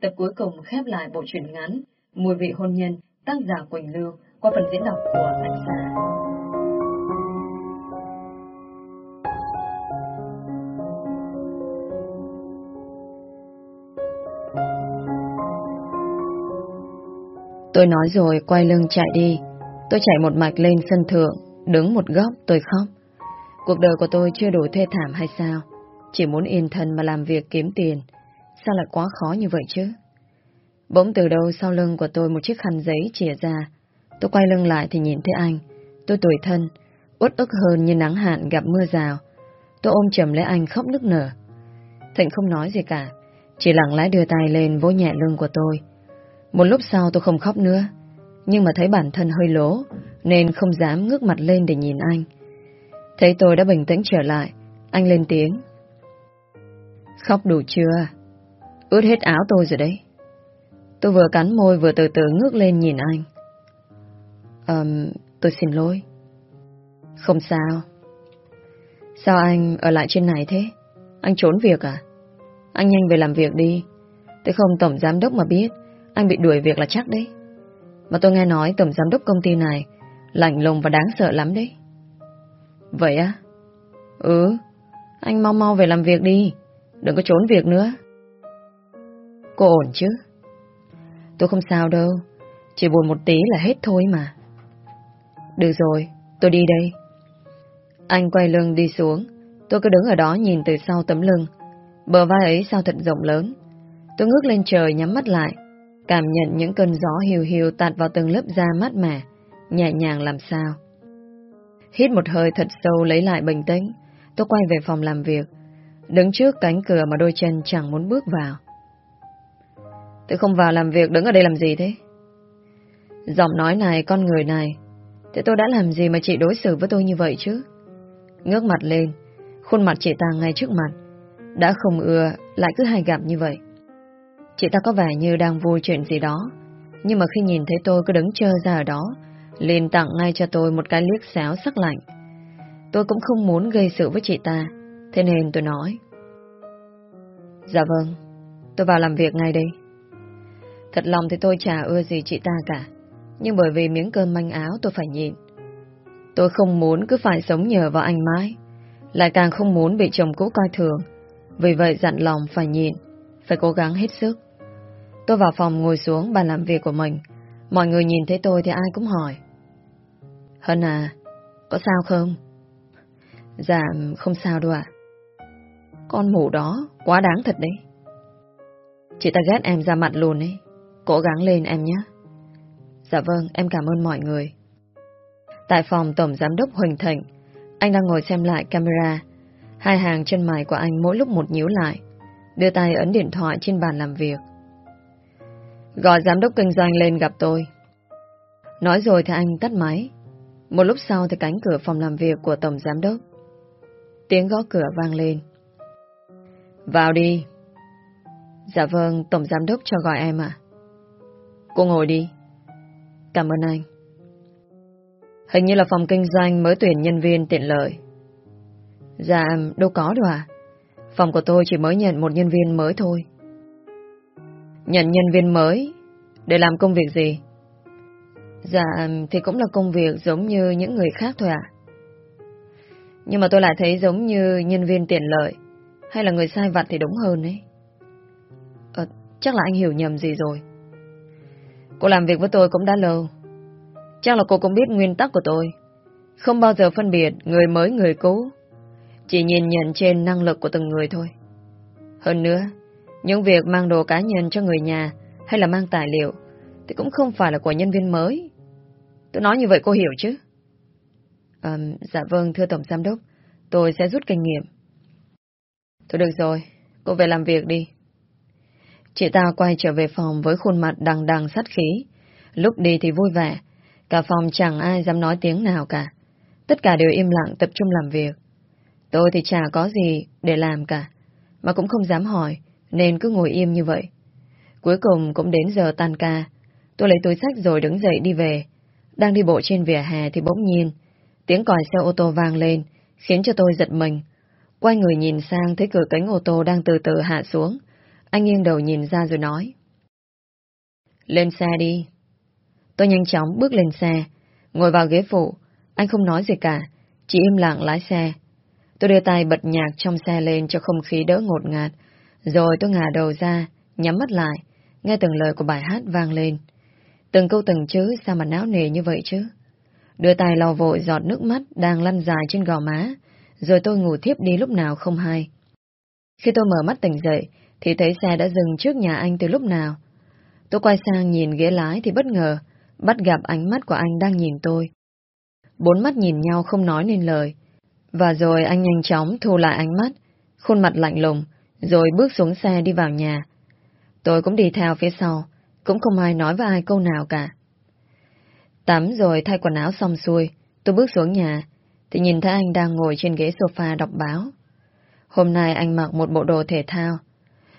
tập cuối cùng khép lại bộ truyện ngắn Mùi vị hôn nhân tác giả Quỳnh Lưu qua phần diễn đọc của Anh Sa. Tôi nói rồi quay lưng chạy đi. Tôi chạy một mạch lên sân thượng, đứng một góc tôi khóc. Cuộc đời của tôi chưa đủ thê thảm hay sao? Chỉ muốn yên thân mà làm việc kiếm tiền. Sao lại quá khó như vậy chứ? Bỗng từ đâu sau lưng của tôi một chiếc khăn giấy chìa ra. Tôi quay lưng lại thì nhìn thấy anh. Tôi tuổi thân, uất ức hơn như nắng hạn gặp mưa rào. Tôi ôm chầm lấy anh khóc nức nở. Thịnh không nói gì cả, chỉ lặng lẽ đưa tay lên vỗ nhẹ lưng của tôi. Một lúc sau tôi không khóc nữa, nhưng mà thấy bản thân hơi lố, nên không dám ngước mặt lên để nhìn anh. Thấy tôi đã bình tĩnh trở lại, anh lên tiếng. Khóc đủ chưa? Ướt hết áo tôi rồi đấy. Tôi vừa cắn môi vừa từ từ ngước lên nhìn anh. Ờm, tôi xin lỗi. Không sao. Sao anh ở lại trên này thế? Anh trốn việc à? Anh nhanh về làm việc đi. Tôi không tổng giám đốc mà biết, anh bị đuổi việc là chắc đấy. Mà tôi nghe nói tổng giám đốc công ty này lạnh lùng và đáng sợ lắm đấy. Vậy á? Ừ, anh mau mau về làm việc đi. Đừng có trốn việc nữa. Cô ổn chứ? Tôi không sao đâu. Chỉ buồn một tí là hết thôi mà. Được rồi, tôi đi đây. Anh quay lưng đi xuống. Tôi cứ đứng ở đó nhìn từ sau tấm lưng. Bờ vai ấy sao thật rộng lớn. Tôi ngước lên trời nhắm mắt lại. Cảm nhận những cơn gió hiu hiu tạt vào từng lớp da mát mẻ. Nhẹ nhàng làm sao. Hít một hơi thật sâu lấy lại bình tĩnh. Tôi quay về phòng làm việc. Đứng trước cánh cửa mà đôi chân chẳng muốn bước vào. Tôi không vào làm việc đứng ở đây làm gì thế? Giọng nói này, con người này, thế tôi đã làm gì mà chị đối xử với tôi như vậy chứ? Ngước mặt lên, khuôn mặt chị ta ngay trước mặt. Đã không ưa, lại cứ hay gặp như vậy. Chị ta có vẻ như đang vui chuyện gì đó, nhưng mà khi nhìn thấy tôi cứ đứng chờ ra ở đó, liền tặng ngay cho tôi một cái liếc xéo sắc lạnh. Tôi cũng không muốn gây sự với chị ta, thế nên tôi nói. Dạ vâng, tôi vào làm việc ngay đây. Thật lòng thì tôi chả ưa gì chị ta cả. Nhưng bởi vì miếng cơm manh áo tôi phải nhịn. Tôi không muốn cứ phải sống nhờ vào anh mãi. Lại càng không muốn bị chồng cũ coi thường. Vì vậy dặn lòng phải nhịn, phải cố gắng hết sức. Tôi vào phòng ngồi xuống bàn làm việc của mình. Mọi người nhìn thấy tôi thì ai cũng hỏi. Hân à, có sao không? Dạ, không sao đâu ạ. Con mù đó, quá đáng thật đấy. Chị ta ghét em ra mặt luôn ấy. Cố gắng lên em nhé. Dạ vâng, em cảm ơn mọi người. Tại phòng Tổng Giám đốc Huỳnh Thịnh, anh đang ngồi xem lại camera. Hai hàng chân mày của anh mỗi lúc một nhíu lại, đưa tay ấn điện thoại trên bàn làm việc. Gọi Giám đốc kinh doanh lên gặp tôi. Nói rồi thì anh tắt máy. Một lúc sau thì cánh cửa phòng làm việc của Tổng Giám đốc. Tiếng gõ cửa vang lên. Vào đi. Dạ vâng, Tổng Giám đốc cho gọi em ạ. Cô ngồi đi. Cảm ơn anh. Hình như là phòng kinh doanh mới tuyển nhân viên tiện lợi. Dạ, đâu có đâu à. Phòng của tôi chỉ mới nhận một nhân viên mới thôi. Nhận nhân viên mới? Để làm công việc gì? Dạ, thì cũng là công việc giống như những người khác thôi à. Nhưng mà tôi lại thấy giống như nhân viên tiện lợi. Hay là người sai vặt thì đúng hơn ấy. Ờ, chắc là anh hiểu nhầm gì rồi. Cô làm việc với tôi cũng đã lâu. Chắc là cô cũng biết nguyên tắc của tôi. Không bao giờ phân biệt người mới người cũ. Chỉ nhìn nhận trên năng lực của từng người thôi. Hơn nữa, những việc mang đồ cá nhân cho người nhà hay là mang tài liệu thì cũng không phải là của nhân viên mới. Tôi nói như vậy cô hiểu chứ? À, dạ vâng, thưa Tổng Giám Đốc. Tôi sẽ rút kinh nghiệm. Thôi được rồi, cô về làm việc đi. Chị ta quay trở về phòng với khuôn mặt đằng đằng sắt khí. Lúc đi thì vui vẻ. Cả phòng chẳng ai dám nói tiếng nào cả. Tất cả đều im lặng tập trung làm việc. Tôi thì chả có gì để làm cả. Mà cũng không dám hỏi, nên cứ ngồi im như vậy. Cuối cùng cũng đến giờ tan ca. Tôi lấy túi sách rồi đứng dậy đi về. Đang đi bộ trên vỉa hè thì bỗng nhiên, tiếng còi xe ô tô vang lên, khiến cho tôi giật mình. Quay người nhìn sang thấy cửa cánh ô tô đang từ từ hạ xuống. Anh nghiêng đầu nhìn ra rồi nói. Lên xe đi. Tôi nhanh chóng bước lên xe, ngồi vào ghế phụ. Anh không nói gì cả, chỉ im lặng lái xe. Tôi đưa tay bật nhạc trong xe lên cho không khí đỡ ngột ngạt, rồi tôi ngả đầu ra, nhắm mắt lại, nghe từng lời của bài hát vang lên. Từng câu từng chữ sao mà não nề như vậy chứ? Đưa tay lau vội giọt nước mắt đang lăn dài trên gò má, rồi tôi ngủ thiếp đi lúc nào không hay. Khi tôi mở mắt tỉnh dậy, thì thấy xe đã dừng trước nhà anh từ lúc nào. Tôi quay sang nhìn ghế lái thì bất ngờ, bắt gặp ánh mắt của anh đang nhìn tôi. Bốn mắt nhìn nhau không nói nên lời. Và rồi anh nhanh chóng thu lại ánh mắt, khuôn mặt lạnh lùng, rồi bước xuống xe đi vào nhà. Tôi cũng đi theo phía sau, cũng không ai nói với ai câu nào cả. Tắm rồi thay quần áo xong xuôi, tôi bước xuống nhà, thì nhìn thấy anh đang ngồi trên ghế sofa đọc báo. Hôm nay anh mặc một bộ đồ thể thao,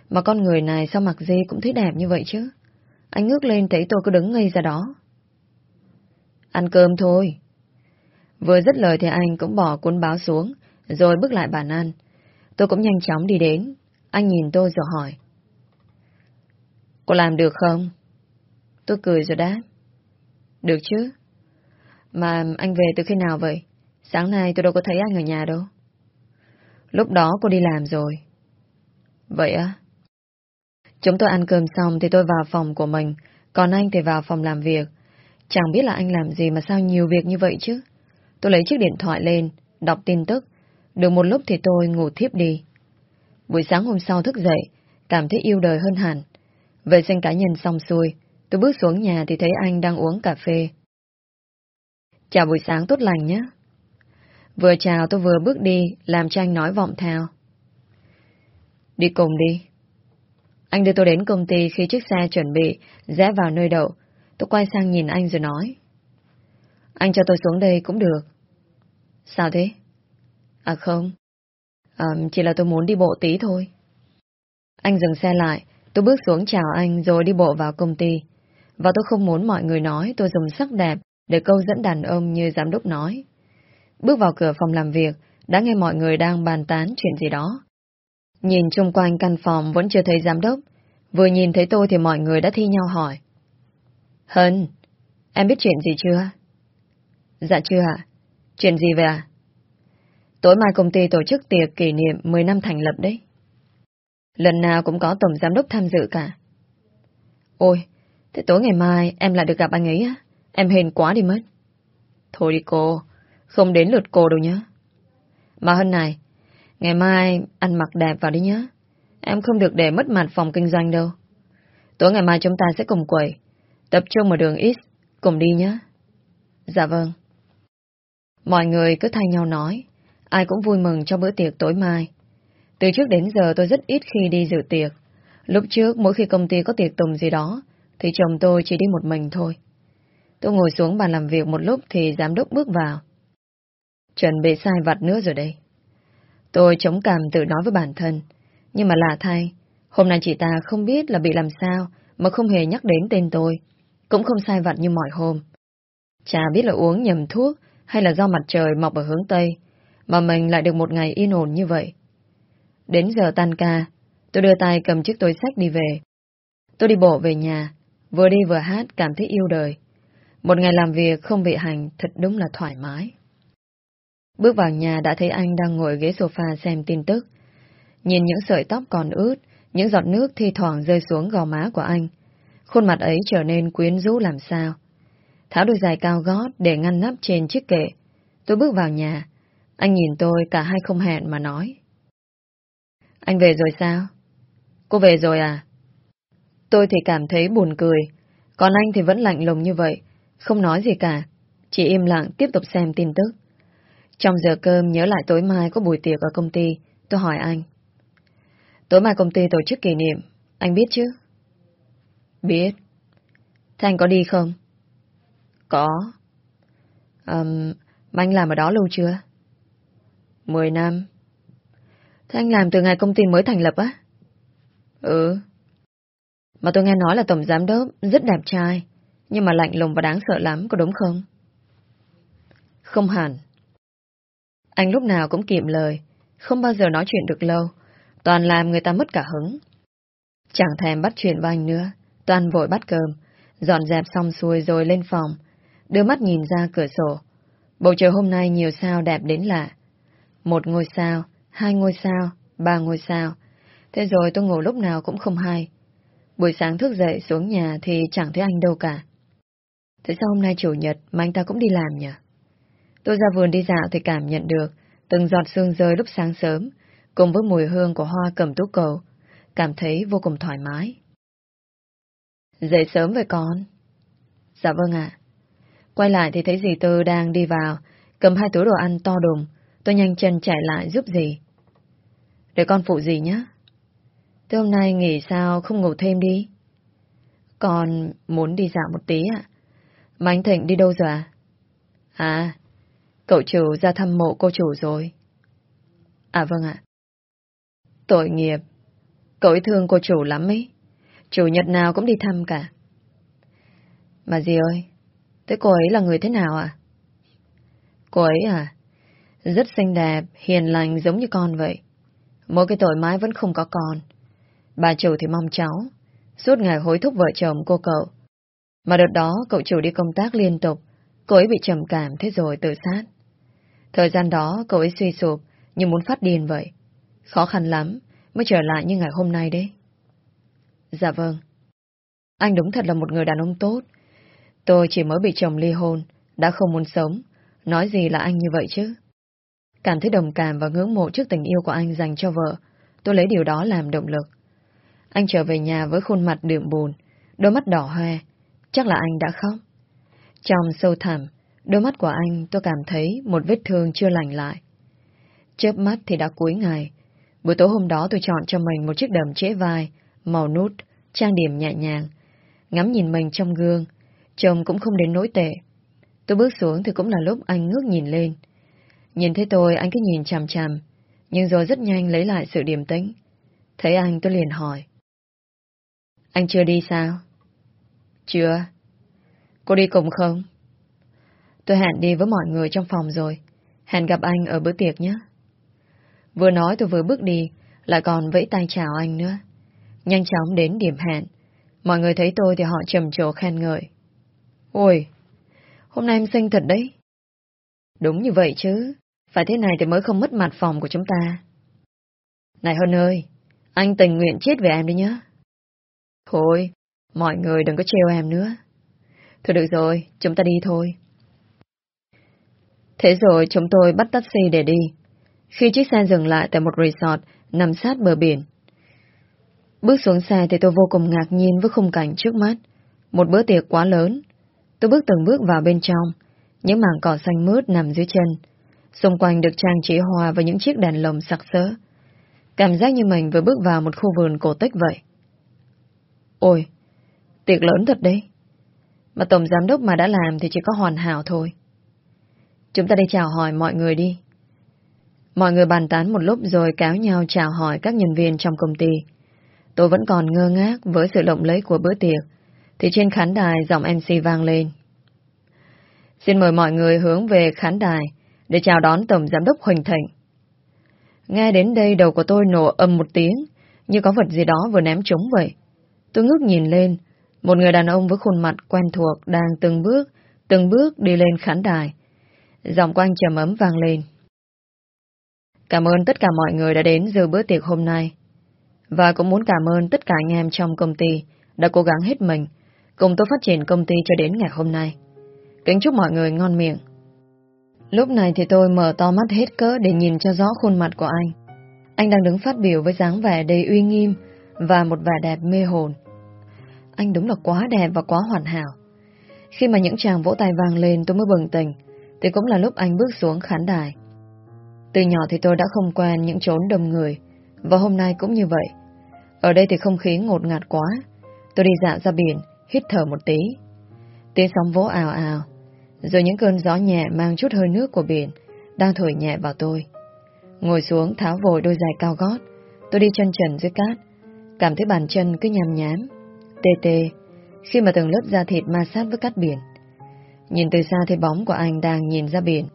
mà con người này sao mặc gì cũng thấy đẹp như vậy chứ? Anh ngước lên thấy tôi cứ đứng ngây ra đó. Ăn cơm thôi. Vừa dứt lời thì anh cũng bỏ cuốn báo xuống, rồi bước lại bàn ăn. Tôi cũng nhanh chóng đi đến. Anh nhìn tôi rồi hỏi. Cô làm được không? Tôi cười rồi đáp. Được chứ. Mà anh về từ khi nào vậy? Sáng nay tôi đâu có thấy anh ở nhà đâu. Lúc đó cô đi làm rồi. Vậy á? Chúng tôi ăn cơm xong thì tôi vào phòng của mình, còn anh thì vào phòng làm việc. Chẳng biết là anh làm gì mà sao nhiều việc như vậy chứ. Tôi lấy chiếc điện thoại lên, đọc tin tức. Được một lúc thì tôi ngủ thiếp đi. Buổi sáng hôm sau thức dậy, cảm thấy yêu đời hơn hẳn. Vệ sinh cá nhân xong xuôi, tôi bước xuống nhà thì thấy anh đang uống cà phê. Chào buổi sáng tốt lành nhé. Vừa chào tôi vừa bước đi, làm cho anh nói vọng theo. Đi cùng đi. Anh đưa tôi đến công ty khi chiếc xe chuẩn bị rẽ vào nơi đậu. Tôi quay sang nhìn anh rồi nói. Anh cho tôi xuống đây cũng được. Sao thế? À không. À, chỉ là tôi muốn đi bộ tí thôi. Anh dừng xe lại, tôi bước xuống chào anh rồi đi bộ vào công ty. Và tôi không muốn mọi người nói tôi dùng sắc đẹp để câu dẫn đàn ông như giám đốc nói. Bước vào cửa phòng làm việc, đã nghe mọi người đang bàn tán chuyện gì đó. Nhìn chung quanh căn phòng vẫn chưa thấy giám đốc. Vừa nhìn thấy tôi thì mọi người đã thi nhau hỏi. Hân, em biết chuyện gì chưa? Dạ chưa ạ. Chuyện gì vậy à? Tối mai công ty tổ chức tiệc kỷ niệm 10 năm thành lập đấy. Lần nào cũng có tổng giám đốc tham dự cả. Ôi, thế tối ngày mai em lại được gặp anh ấy á? Em hên quá đi mất. Thôi đi cô, không đến lượt cô đâu nhá. Mà hơn này, ngày mai ăn mặc đẹp vào đi nhá. Em không được để mất mặt phòng kinh doanh đâu. Tối ngày mai chúng ta sẽ cùng quẩy. Tập trung ở đường X, cùng đi nhé. Dạ vâng. Mọi người cứ thay nhau nói, ai cũng vui mừng cho bữa tiệc tối mai. Từ trước đến giờ tôi rất ít khi đi dự tiệc. Lúc trước mỗi khi công ty có tiệc tùng gì đó, thì chồng tôi chỉ đi một mình thôi. Tôi ngồi xuống bàn làm việc một lúc thì giám đốc bước vào. Chuẩn bị sai vặt nữa rồi đây. Tôi chống cảm tự nói với bản thân. Nhưng mà lạ thay, hôm nay chị ta không biết là bị làm sao mà không hề nhắc đến tên tôi. Cũng không sai vặt như mọi hôm. Chả biết là uống nhầm thuốc hay là do mặt trời mọc ở hướng Tây mà mình lại được một ngày yên ổn như vậy. Đến giờ tan ca, tôi đưa tay cầm chiếc túi sách đi về. Tôi đi bộ về nhà, vừa đi vừa hát cảm thấy yêu đời. Một ngày làm việc không bị hành thật đúng là thoải mái. Bước vào nhà đã thấy anh đang ngồi ghế sofa xem tin tức. Nhìn những sợi tóc còn ướt, những giọt nước thi thoảng rơi xuống gò má của anh. Khuôn mặt ấy trở nên quyến rũ làm sao. Tháo đôi giày cao gót để ngăn nắp trên chiếc kệ. Tôi bước vào nhà. Anh nhìn tôi cả hai không hẹn mà nói. Anh về rồi sao? Cô về rồi à? Tôi thì cảm thấy buồn cười. Còn anh thì vẫn lạnh lùng như vậy. Không nói gì cả. Chỉ im lặng tiếp tục xem tin tức. Trong giờ cơm nhớ lại tối mai có buổi tiệc ở công ty. Tôi hỏi anh. Tối mai công ty tổ chức kỷ niệm. Anh biết chứ? Biết. thanh có đi không? Có. Um, mà anh làm ở đó lâu chưa? Mười năm. Thế anh làm từ ngày công ty mới thành lập á? Ừ. Mà tôi nghe nói là tổng giám đốc rất đẹp trai, nhưng mà lạnh lùng và đáng sợ lắm, có đúng không? Không hẳn. Anh lúc nào cũng kiệm lời, không bao giờ nói chuyện được lâu, toàn làm người ta mất cả hứng. Chẳng thèm bắt chuyện với anh nữa, toàn vội bắt cơm, Dọn dẹp xong xuôi rồi lên phòng, đưa mắt nhìn ra cửa sổ. Bầu trời hôm nay nhiều sao đẹp đến lạ. Một ngôi sao, hai ngôi sao, ba ngôi sao. Thế rồi tôi ngủ lúc nào cũng không hay. Buổi sáng thức dậy xuống nhà thì chẳng thấy anh đâu cả. Thế sao hôm nay chủ nhật mà anh ta cũng đi làm nhỉ? Tôi ra vườn đi dạo thì cảm nhận được từng giọt sương rơi lúc sáng sớm, cùng với mùi hương của hoa cầm tú cầu, cảm thấy vô cùng thoải mái. Dậy sớm vậy con? Dạ vâng ạ. Quay lại thì thấy dì Tư đang đi vào, cầm hai túi đồ ăn to đùng. Tôi nhanh chân chạy lại giúp dì. Để con phụ dì nhé. Thế hôm nay nghỉ sao không ngủ thêm đi? Con muốn đi dạo một tí ạ. Mà anh Thịnh đi đâu rồi à? À, cậu chủ ra thăm mộ cô chủ rồi. À vâng ạ. Tội nghiệp. Cậu ấy thương cô chủ lắm ấy. Chủ nhật nào cũng đi thăm cả. Mà dì ơi, thế cô ấy là người thế nào à? Cô ấy à? Rất xinh đẹp, hiền lành giống như con vậy. Mỗi cái tội mái vẫn không có con. Bà chủ thì mong cháu. Suốt ngày hối thúc vợ chồng cô cậu. Mà đợt đó cậu chủ đi công tác liên tục. Cô ấy bị trầm cảm thế rồi tự sát. Thời gian đó cậu ấy suy sụp như muốn phát điên vậy. Khó khăn lắm mới trở lại như ngày hôm nay đấy. Dạ vâng. Anh đúng thật là một người đàn ông tốt. Tôi chỉ mới bị chồng ly hôn, đã không muốn sống. Nói gì là anh như vậy chứ? Cảm thấy đồng cảm và ngưỡng mộ trước tình yêu của anh dành cho vợ. Tôi lấy điều đó làm động lực. Anh trở về nhà với khuôn mặt đượm buồn, đôi mắt đỏ hoe. Chắc là anh đã khóc. Trong sâu thẳm, đôi mắt của anh tôi cảm thấy một vết thương chưa lành lại. Chớp mắt thì đã cuối ngày. Buổi tối hôm đó tôi chọn cho mình một chiếc đầm trễ vai, màu nút, trang điểm nhẹ nhàng. Ngắm nhìn mình trong gương, chồng cũng không đến nỗi tệ. Tôi bước xuống thì cũng là lúc anh ngước nhìn lên. Nhìn thấy tôi, anh cứ nhìn chằm chằm, nhưng rồi rất nhanh lấy lại sự điềm tĩnh. Thấy anh tôi liền hỏi. Anh chưa đi sao? Chưa. Cô đi cùng không? Tôi hẹn đi với mọi người trong phòng rồi. Hẹn gặp anh ở bữa tiệc nhé. Vừa nói tôi vừa bước đi, lại còn vẫy tay chào anh nữa. Nhanh chóng đến điểm hẹn. Mọi người thấy tôi thì họ trầm trồ khen ngợi. Ôi, hôm nay em xinh thật đấy. Đúng như vậy chứ. Phải thế này thì mới không mất mặt phòng của chúng ta. Này Hân ơi, anh tình nguyện chết về em đi nhé. Thôi, mọi người đừng có trêu em nữa. Thôi được rồi, chúng ta đi thôi. Thế rồi chúng tôi bắt taxi để đi. Khi chiếc xe dừng lại tại một resort nằm sát bờ biển. Bước xuống xe thì tôi vô cùng ngạc nhiên với khung cảnh trước mắt. Một bữa tiệc quá lớn. Tôi bước từng bước vào bên trong. Những mảng cỏ xanh mướt nằm dưới chân. Xung quanh được trang trí hoa và những chiếc đèn lồng sặc sỡ. Cảm giác như mình vừa bước vào một khu vườn cổ tích vậy. Ôi, tiệc lớn thật đấy. Mà tổng giám đốc mà đã làm thì chỉ có hoàn hảo thôi. Chúng ta đi chào hỏi mọi người đi. Mọi người bàn tán một lúc rồi cáo nhau chào hỏi các nhân viên trong công ty. Tôi vẫn còn ngơ ngác với sự lộng lẫy của bữa tiệc, thì trên khán đài giọng MC vang lên. Xin mời mọi người hướng về khán đài để chào đón Tổng Giám đốc Huỳnh Thịnh. Nghe đến đây đầu của tôi nổ âm một tiếng, như có vật gì đó vừa ném trúng vậy. Tôi ngước nhìn lên, một người đàn ông với khuôn mặt quen thuộc đang từng bước, từng bước đi lên khán đài. Giọng quanh trầm ấm vang lên. Cảm ơn tất cả mọi người đã đến dự bữa tiệc hôm nay. Và cũng muốn cảm ơn tất cả anh em trong công ty đã cố gắng hết mình, cùng tôi phát triển công ty cho đến ngày hôm nay. Kính chúc mọi người ngon miệng. Lúc này thì tôi mở to mắt hết cỡ để nhìn cho rõ khuôn mặt của anh. Anh đang đứng phát biểu với dáng vẻ đầy uy nghiêm và một vẻ đẹp mê hồn. Anh đúng là quá đẹp và quá hoàn hảo. Khi mà những chàng vỗ tay vang lên tôi mới bừng tỉnh, thì cũng là lúc anh bước xuống khán đài. Từ nhỏ thì tôi đã không quen những chốn đông người, và hôm nay cũng như vậy. Ở đây thì không khí ngột ngạt quá. Tôi đi dạo ra biển, hít thở một tí. Tiếng sóng vỗ ào ào, rồi những cơn gió nhẹ mang chút hơi nước của biển đang thổi nhẹ vào tôi. Ngồi xuống tháo vội đôi giày cao gót, tôi đi chân trần dưới cát, cảm thấy bàn chân cứ nhằm nhám, tê tê, khi mà từng lớp da thịt ma sát với cát biển. Nhìn từ xa thấy bóng của anh đang nhìn ra biển.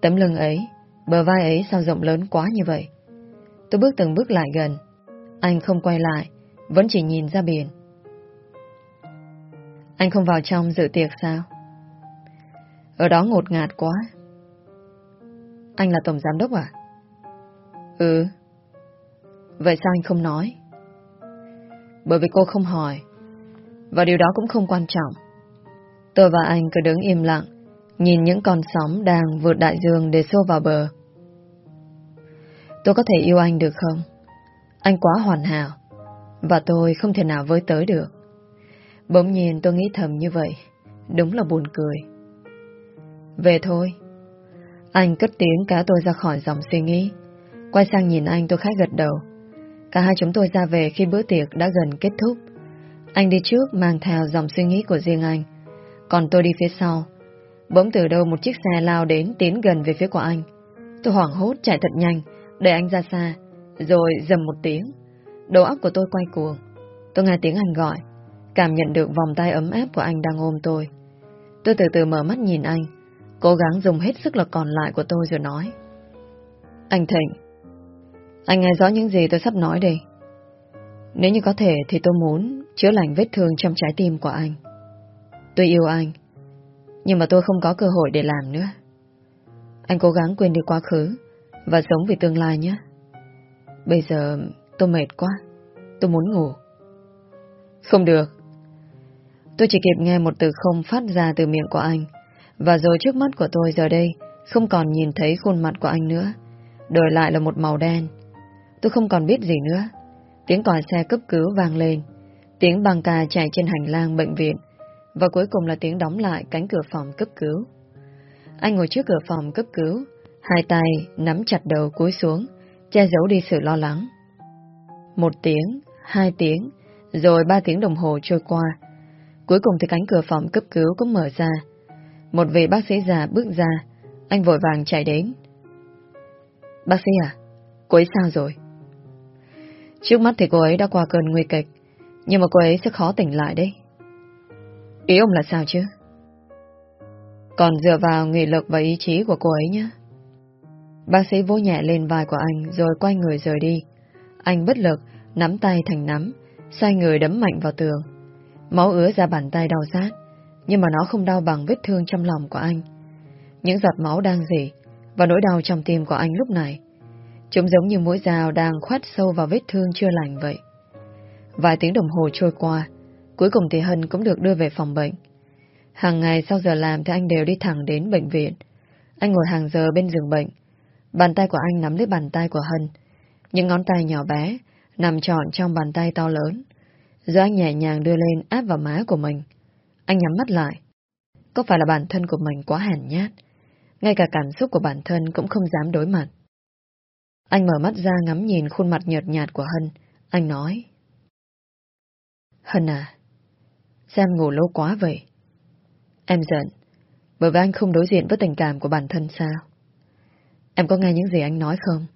Tấm lưng ấy, bờ vai ấy sao rộng lớn quá như vậy. Tôi bước từng bước lại gần. Anh không quay lại, vẫn chỉ nhìn ra biển. Anh không vào trong dự tiệc sao? Ở đó ngột ngạt quá. Anh là tổng giám đốc à? Ừ. Vậy sao anh không nói? Bởi vì cô không hỏi. Và điều đó cũng không quan trọng. Tôi và anh cứ đứng im lặng, nhìn những con sóng đang vượt đại dương để xô vào bờ. Tôi có thể yêu anh được không? Anh quá hoàn hảo, và tôi không thể nào với tới được. Bỗng nhiên tôi nghĩ thầm như vậy, đúng là buồn cười. Về thôi. Anh cất tiếng cá tôi ra khỏi dòng suy nghĩ. Quay sang nhìn anh tôi khá gật đầu. Cả hai chúng tôi ra về khi bữa tiệc đã gần kết thúc. Anh đi trước mang theo dòng suy nghĩ của riêng anh. Còn tôi đi phía sau. Bỗng từ đâu một chiếc xe lao đến tiến gần về phía của anh. Tôi hoảng hốt chạy thật nhanh, để anh ra xa, rồi dầm một tiếng. Đầu óc của tôi quay cuồng. Tôi nghe tiếng anh gọi, cảm nhận được vòng tay ấm áp của anh đang ôm tôi. Tôi từ từ mở mắt nhìn anh, cố gắng dùng hết sức lực còn lại của tôi rồi nói. Anh Thịnh, anh nghe rõ những gì tôi sắp nói đây. Nếu như có thể thì tôi muốn chữa lành vết thương trong trái tim của anh. Tôi yêu anh, nhưng mà tôi không có cơ hội để làm nữa. Anh cố gắng quên đi quá khứ và sống vì tương lai nhé. Bây giờ tôi mệt quá, tôi muốn ngủ. Không được. Tôi chỉ kịp nghe một từ không phát ra từ miệng của anh, và rồi trước mắt của tôi giờ đây không còn nhìn thấy khuôn mặt của anh nữa, đổi lại là một màu đen. Tôi không còn biết gì nữa. Tiếng còi xe cấp cứu vang lên, tiếng băng ca chạy trên hành lang bệnh viện, và cuối cùng là tiếng đóng lại cánh cửa phòng cấp cứu. Anh ngồi trước cửa phòng cấp cứu, hai tay nắm chặt đầu cúi xuống, che giấu đi sự lo lắng. Một tiếng, hai tiếng, rồi ba tiếng đồng hồ trôi qua. Cuối cùng thì cánh cửa phòng cấp cứu cũng mở ra. Một vị bác sĩ già bước ra, anh vội vàng chạy đến. Bác sĩ à, cô ấy sao rồi? Trước mắt thì cô ấy đã qua cơn nguy kịch, nhưng mà cô ấy sẽ khó tỉnh lại đấy. Ý ông là sao chứ? Còn dựa vào nghị lực và ý chí của cô ấy nhé. Bác sĩ vỗ nhẹ lên vai của anh rồi quay người rời đi. Anh bất lực, nắm tay thành nắm, xoay người đấm mạnh vào tường. Máu ứa ra bàn tay đau rát, nhưng mà nó không đau bằng vết thương trong lòng của anh. Những giọt máu đang dỉ, và nỗi đau trong tim của anh lúc này. Chúng giống như mũi dao đang khoét sâu vào vết thương chưa lành vậy. Vài tiếng đồng hồ trôi qua, cuối cùng thì Hân cũng được đưa về phòng bệnh. Hàng ngày sau giờ làm thì anh đều đi thẳng đến bệnh viện. Anh ngồi hàng giờ bên giường bệnh. Bàn tay của anh nắm lấy bàn tay của Hân. Những ngón tay nhỏ bé nằm trọn trong bàn tay to lớn. Rồi anh nhẹ nhàng đưa lên áp vào má của mình. Anh nhắm mắt lại. Có phải là bản thân của mình quá hèn nhát? Ngay cả cảm xúc của bản thân cũng không dám đối mặt. Anh mở mắt ra ngắm nhìn khuôn mặt nhợt nhạt của Hân. Anh nói. Hân à, xem ngủ lâu quá vậy. Em giận, bởi vì anh không đối diện với tình cảm của bản thân sao? Em có nghe những gì anh nói không?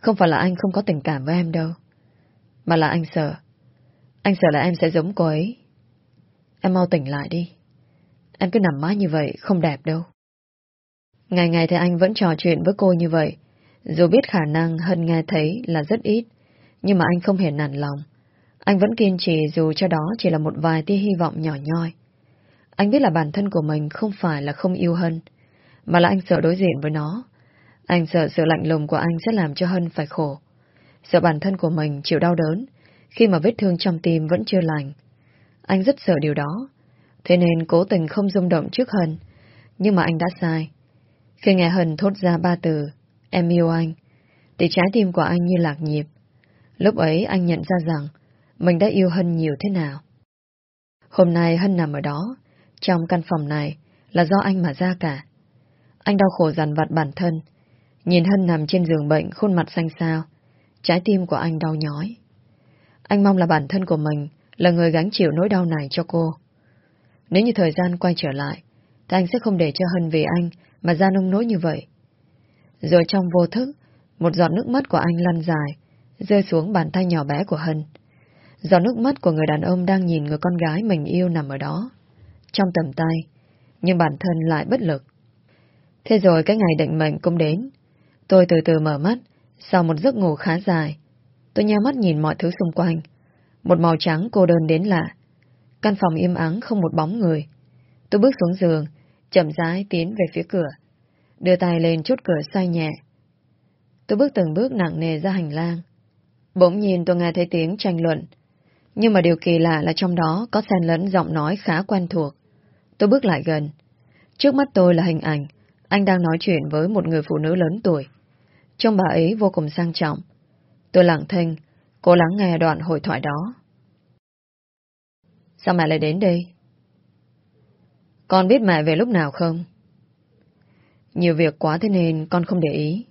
Không phải là anh không có tình cảm với em đâu, mà là anh sợ. Anh sợ là em sẽ giống cô ấy. Em mau tỉnh lại đi. Em cứ nằm mãi như vậy, không đẹp đâu. Ngày ngày thì anh vẫn trò chuyện với cô như vậy, dù biết khả năng Hân nghe thấy là rất ít, nhưng mà anh không hề nản lòng. Anh vẫn kiên trì dù cho đó chỉ là một vài tia hy vọng nhỏ nhoi. Anh biết là bản thân của mình không phải là không yêu Hân, mà là anh sợ đối diện với nó. Anh sợ sự lạnh lùng của anh sẽ làm cho Hân phải khổ. Sợ bản thân của mình chịu đau đớn, khi mà vết thương trong tim vẫn chưa lành. Anh rất sợ điều đó, thế nên cố tình không rung động trước Hân. Nhưng mà anh đã sai. Khi nghe Hân thốt ra ba từ, em yêu anh, thì trái tim của anh như lạc nhịp. Lúc ấy anh nhận ra rằng, mình đã yêu Hân nhiều thế nào. Hôm nay Hân nằm ở đó, trong căn phòng này là do anh mà ra cả. Anh đau khổ dằn vặt bản thân, nhìn Hân nằm trên giường bệnh khuôn mặt xanh xao, trái tim của anh đau nhói. Anh mong là bản thân của mình là người gánh chịu nỗi đau này cho cô. Nếu như thời gian quay trở lại, thì anh sẽ không để cho Hân vì anh mà ra nông nỗi như vậy. Rồi trong vô thức, một giọt nước mắt của anh lăn dài, rơi xuống bàn tay nhỏ bé của Hân do nước mắt của người đàn ông đang nhìn người con gái mình yêu nằm ở đó trong tầm tay, nhưng bản thân lại bất lực. Thế rồi cái ngày định mệnh cũng đến. Tôi từ từ mở mắt, sau một giấc ngủ khá dài. Tôi nhắm mắt nhìn mọi thứ xung quanh. Một màu trắng cô đơn đến lạ. Căn phòng im ắng không một bóng người. Tôi bước xuống giường, chậm rãi tiến về phía cửa. Đưa tay lên chốt cửa xoay nhẹ. Tôi bước từng bước nặng nề ra hành lang. Bỗng nhìn tôi nghe thấy tiếng tranh luận. Nhưng mà điều kỳ lạ là trong đó có xen lẫn giọng nói khá quen thuộc. Tôi bước lại gần. Trước mắt tôi là hình ảnh. Anh đang nói chuyện với một người phụ nữ lớn tuổi. Trông bà ấy vô cùng sang trọng. Tôi lặng thinh, cố lắng nghe đoạn hội thoại đó. Sao mẹ lại đến đây? Con biết mẹ về lúc nào không? Nhiều việc quá thế nên con không để ý.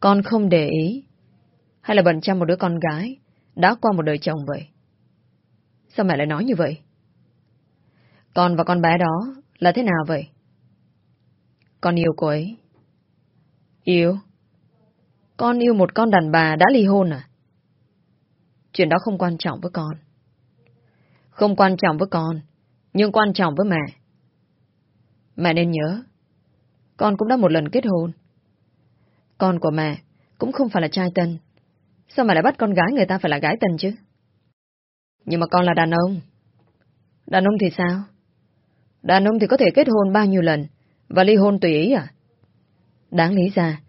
Con không để ý? Hay là bận chăm một đứa con gái đã qua một đời chồng vậy? Sao mẹ lại nói như vậy? Con và con bé đó là thế nào vậy? Con yêu cô ấy. Yêu? Con yêu một con đàn bà đã ly hôn à? Chuyện đó không quan trọng với con. Không quan trọng với con, nhưng quan trọng với mẹ. Mẹ nên nhớ, con cũng đã một lần kết hôn. Con của mẹ cũng không phải là trai tân. Sao mà lại bắt con gái người ta phải là gái tình chứ? Nhưng mà con là đàn ông. Đàn ông thì sao? Đàn ông thì có thể kết hôn bao nhiêu lần và ly hôn tùy ý à? Đáng lý ra,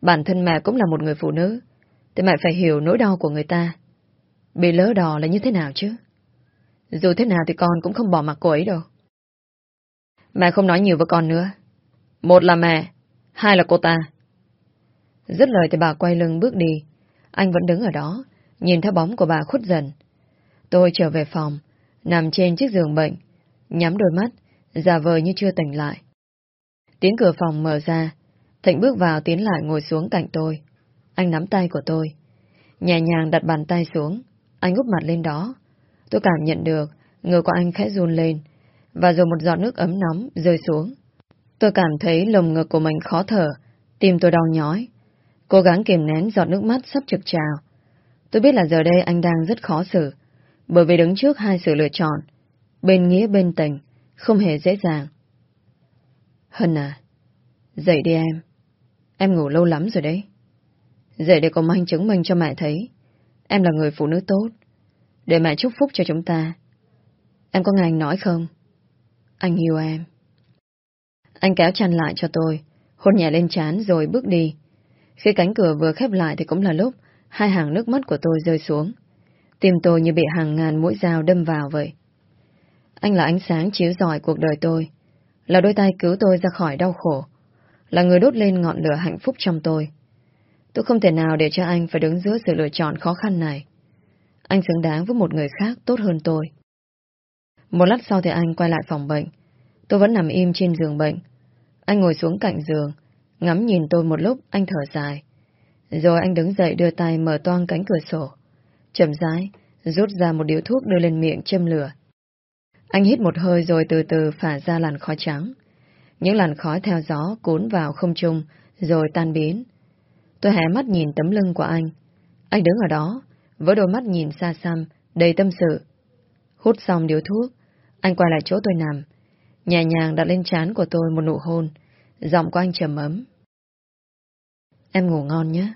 bản thân mẹ cũng là một người phụ nữ, thì mẹ phải hiểu nỗi đau của người ta. Bị lỡ đò là như thế nào chứ? Dù thế nào thì con cũng không bỏ mặc cô ấy đâu. Mẹ không nói nhiều với con nữa. Một là mẹ, hai là cô ta. Dứt lời thì bà quay lưng bước đi. Anh vẫn đứng ở đó, nhìn theo bóng của bà khuất dần. Tôi trở về phòng, nằm trên chiếc giường bệnh, nhắm đôi mắt, giả vờ như chưa tỉnh lại. Tiếng cửa phòng mở ra, Thịnh bước vào tiến lại ngồi xuống cạnh tôi. Anh nắm tay của tôi. Nhẹ nhàng đặt bàn tay xuống, anh úp mặt lên đó. Tôi cảm nhận được, người của anh khẽ run lên, và rồi một giọt nước ấm nóng rơi xuống. Tôi cảm thấy lồng ngực của mình khó thở, tim tôi đau nhói. Cố gắng kiềm nén giọt nước mắt sắp trực trào. Tôi biết là giờ đây anh đang rất khó xử, bởi vì đứng trước hai sự lựa chọn, bên nghĩa bên tình, không hề dễ dàng. Hân à, dậy đi em. Em ngủ lâu lắm rồi đấy. Dậy để có anh chứng minh cho mẹ thấy. Em là người phụ nữ tốt. Để mẹ chúc phúc cho chúng ta. Em có nghe anh nói không? Anh yêu em. Anh kéo chăn lại cho tôi, hôn nhẹ lên trán rồi bước đi. Khi cánh cửa vừa khép lại thì cũng là lúc hai hàng nước mắt của tôi rơi xuống. Tim tôi như bị hàng ngàn mũi dao đâm vào vậy. Anh là ánh sáng chiếu rọi cuộc đời tôi, là đôi tay cứu tôi ra khỏi đau khổ, là người đốt lên ngọn lửa hạnh phúc trong tôi. Tôi không thể nào để cho anh phải đứng giữa sự lựa chọn khó khăn này. Anh xứng đáng với một người khác tốt hơn tôi. Một lát sau thì anh quay lại phòng bệnh. Tôi vẫn nằm im trên giường bệnh. Anh ngồi xuống cạnh giường, ngắm nhìn tôi một lúc, anh thở dài. Rồi anh đứng dậy đưa tay mở toang cánh cửa sổ. Chậm rãi, rút ra một điếu thuốc đưa lên miệng châm lửa. Anh hít một hơi rồi từ từ phả ra làn khói trắng. Những làn khói theo gió cuốn vào không trung, rồi tan biến. Tôi hé mắt nhìn tấm lưng của anh. Anh đứng ở đó, với đôi mắt nhìn xa xăm, đầy tâm sự. Hút xong điếu thuốc, anh quay lại chỗ tôi nằm, nhẹ nhàng đặt lên trán của tôi một nụ hôn, giọng của anh trầm ấm. Em ngủ ngon nhé.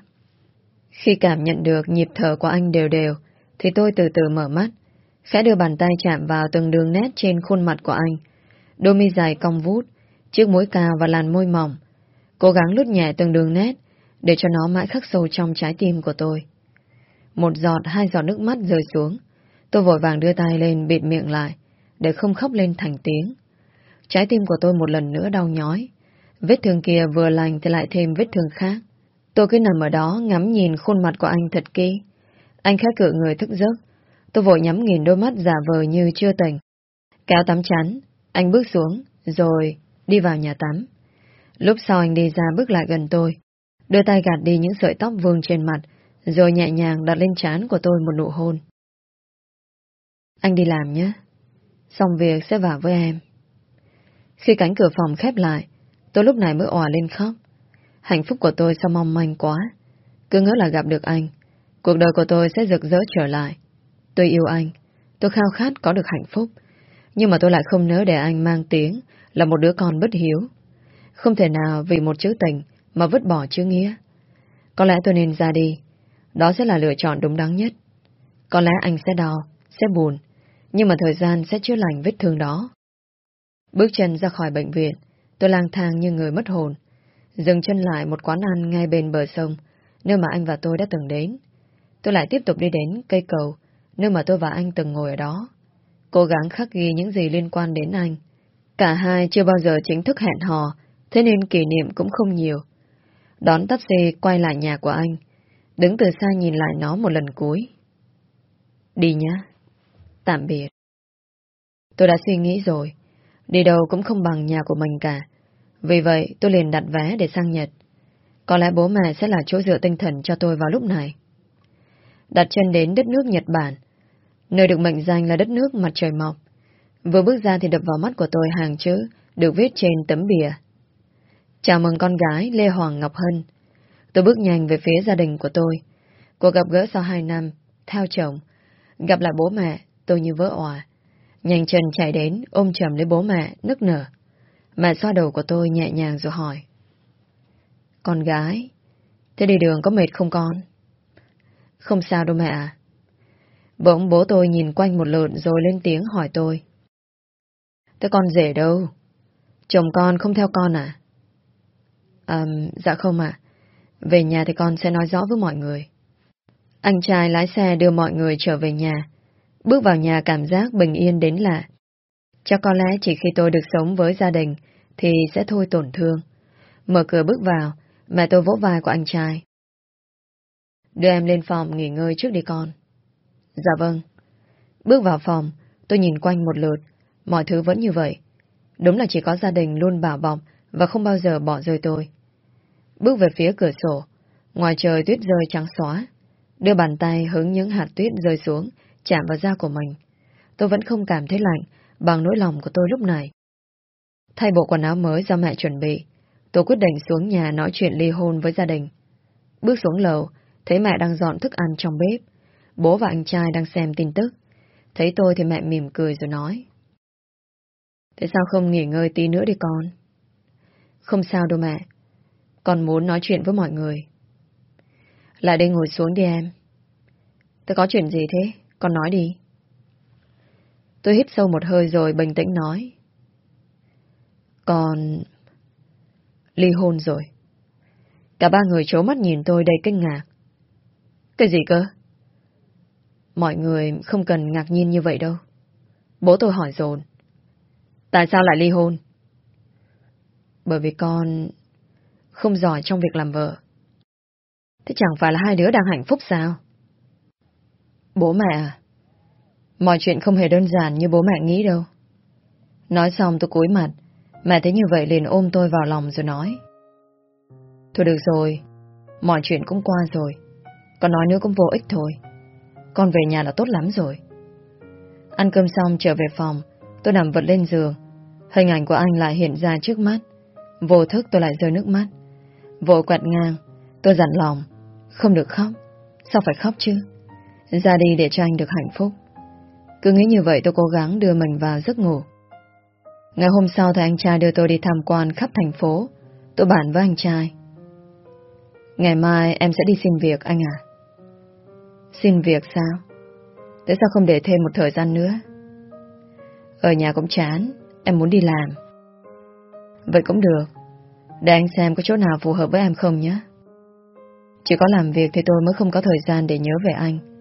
Khi cảm nhận được nhịp thở của anh đều đều, thì tôi từ từ mở mắt, khẽ đưa bàn tay chạm vào từng đường nét trên khuôn mặt của anh. Đôi mi dài cong vút, chiếc mũi cao và làn môi mỏng. Cố gắng lướt nhẹ từng đường nét, để cho nó mãi khắc sâu trong trái tim của tôi. Một giọt, hai giọt nước mắt rơi xuống. Tôi vội vàng đưa tay lên bịt miệng lại, để không khóc lên thành tiếng. Trái tim của tôi một lần nữa đau nhói. Vết thương kia vừa lành thì lại thêm vết thương khác. Tôi cứ nằm ở đó ngắm nhìn khuôn mặt của anh thật kỹ. Anh khẽ cự người thức giấc. Tôi vội nhắm nhìn đôi mắt giả vờ như chưa tỉnh. Kéo tắm chắn, anh bước xuống, rồi đi vào nhà tắm. Lúc sau anh đi ra bước lại gần tôi, đưa tay gạt đi những sợi tóc vương trên mặt, rồi nhẹ nhàng đặt lên trán của tôi một nụ hôn. Anh đi làm nhé. Xong việc sẽ vào với em. Khi cánh cửa phòng khép lại, tôi lúc này mới òa lên khóc. Hạnh phúc của tôi sao mong manh quá. Cứ ngỡ là gặp được anh, cuộc đời của tôi sẽ rực rỡ trở lại. Tôi yêu anh, tôi khao khát có được hạnh phúc, nhưng mà tôi lại không nỡ để anh mang tiếng là một đứa con bất hiếu. Không thể nào vì một chữ tình mà vứt bỏ chữ nghĩa. Có lẽ tôi nên ra đi, đó sẽ là lựa chọn đúng đắn nhất. Có lẽ anh sẽ đau, sẽ buồn, Nhưng mà thời gian sẽ chữa lành vết thương đó. Bước chân ra khỏi bệnh viện, tôi lang thang như người mất hồn. Dừng chân lại một quán ăn ngay bên bờ sông, nơi mà anh và tôi đã từng đến. Tôi lại tiếp tục đi đến cây cầu, nơi mà tôi và anh từng ngồi ở đó. Cố gắng khắc ghi những gì liên quan đến anh. Cả hai chưa bao giờ chính thức hẹn hò, thế nên kỷ niệm cũng không nhiều. Đón taxi quay lại nhà của anh, đứng từ xa nhìn lại nó một lần cuối. Đi nhá. Tạm biệt. Tôi đã suy nghĩ rồi, đi đâu cũng không bằng nhà của mình cả. Vì vậy tôi liền đặt vé để sang Nhật. Có lẽ bố mẹ sẽ là chỗ dựa tinh thần cho tôi vào lúc này. Đặt chân đến đất nước Nhật Bản, nơi được mệnh danh là đất nước mặt trời mọc. Vừa bước ra thì đập vào mắt của tôi hàng chữ được viết trên tấm bìa. Chào mừng con gái Lê Hoàng Ngọc Hân. Tôi bước nhanh về phía gia đình của tôi. Cuộc gặp gỡ sau hai năm, theo chồng. Gặp lại bố mẹ, tôi như vỡ òa. Nhanh chân chạy đến, ôm chầm lấy bố mẹ, nức nở. Mẹ xoa đầu của tôi nhẹ nhàng rồi hỏi. Con gái, thế đi đường có mệt không con? Không sao đâu mẹ à. Bỗng bố tôi nhìn quanh một lượt rồi lên tiếng hỏi tôi. Thế con rể đâu? Chồng con không theo con à? À, dạ không ạ. Về nhà thì con sẽ nói rõ với mọi người. Anh trai lái xe đưa mọi người trở về nhà. Bước vào nhà cảm giác bình yên đến lạ. Chắc có lẽ chỉ khi tôi được sống với gia đình thì sẽ thôi tổn thương. Mở cửa bước vào, mẹ tôi vỗ vai của anh trai. Đưa em lên phòng nghỉ ngơi trước đi con. Dạ vâng. Bước vào phòng, tôi nhìn quanh một lượt, mọi thứ vẫn như vậy. Đúng là chỉ có gia đình luôn bảo bọc và không bao giờ bỏ rơi tôi. Bước về phía cửa sổ, ngoài trời tuyết rơi trắng xóa. Đưa bàn tay hứng những hạt tuyết rơi xuống, chạm vào da của mình. Tôi vẫn không cảm thấy lạnh bằng nỗi lòng của tôi lúc này. Thay bộ quần áo mới do mẹ chuẩn bị, tôi quyết định xuống nhà nói chuyện ly hôn với gia đình. Bước xuống lầu, thấy mẹ đang dọn thức ăn trong bếp. Bố và anh trai đang xem tin tức. Thấy tôi thì mẹ mỉm cười rồi nói. Thế sao không nghỉ ngơi tí nữa đi con? Không sao đâu mẹ. Con muốn nói chuyện với mọi người. Lại đây ngồi xuống đi em. Tôi có chuyện gì thế? Con nói đi. Tôi hít sâu một hơi rồi bình tĩnh nói. còn Ly hôn rồi. Cả ba người chố mắt nhìn tôi đầy kinh ngạc. Cái gì cơ? Mọi người không cần ngạc nhiên như vậy đâu. Bố tôi hỏi dồn. Tại sao lại ly hôn? Bởi vì con không giỏi trong việc làm vợ. Thế chẳng phải là hai đứa đang hạnh phúc sao? Bố mẹ à? Mọi chuyện không hề đơn giản như bố mẹ nghĩ đâu. Nói xong tôi cúi mặt, mẹ thấy như vậy liền ôm tôi vào lòng rồi nói. Thôi được rồi, mọi chuyện cũng qua rồi. Còn nói nữa cũng vô ích thôi. Con về nhà là tốt lắm rồi. Ăn cơm xong trở về phòng, tôi nằm vật lên giường. Hình ảnh của anh lại hiện ra trước mắt. Vô thức tôi lại rơi nước mắt. Vội quạt ngang, tôi dặn lòng. Không được khóc. Sao phải khóc chứ? Ra đi để cho anh được hạnh phúc. Cứ nghĩ như vậy tôi cố gắng đưa mình vào giấc ngủ. Ngày hôm sau thì anh trai đưa tôi đi tham quan khắp thành phố. Tôi bàn với anh trai. Ngày mai em sẽ đi xin việc anh à? Xin việc sao? Thế sao không để thêm một thời gian nữa? Ở nhà cũng chán, em muốn đi làm. Vậy cũng được. Để anh xem có chỗ nào phù hợp với em không nhé. Chỉ có làm việc thì tôi mới không có thời gian để nhớ về anh.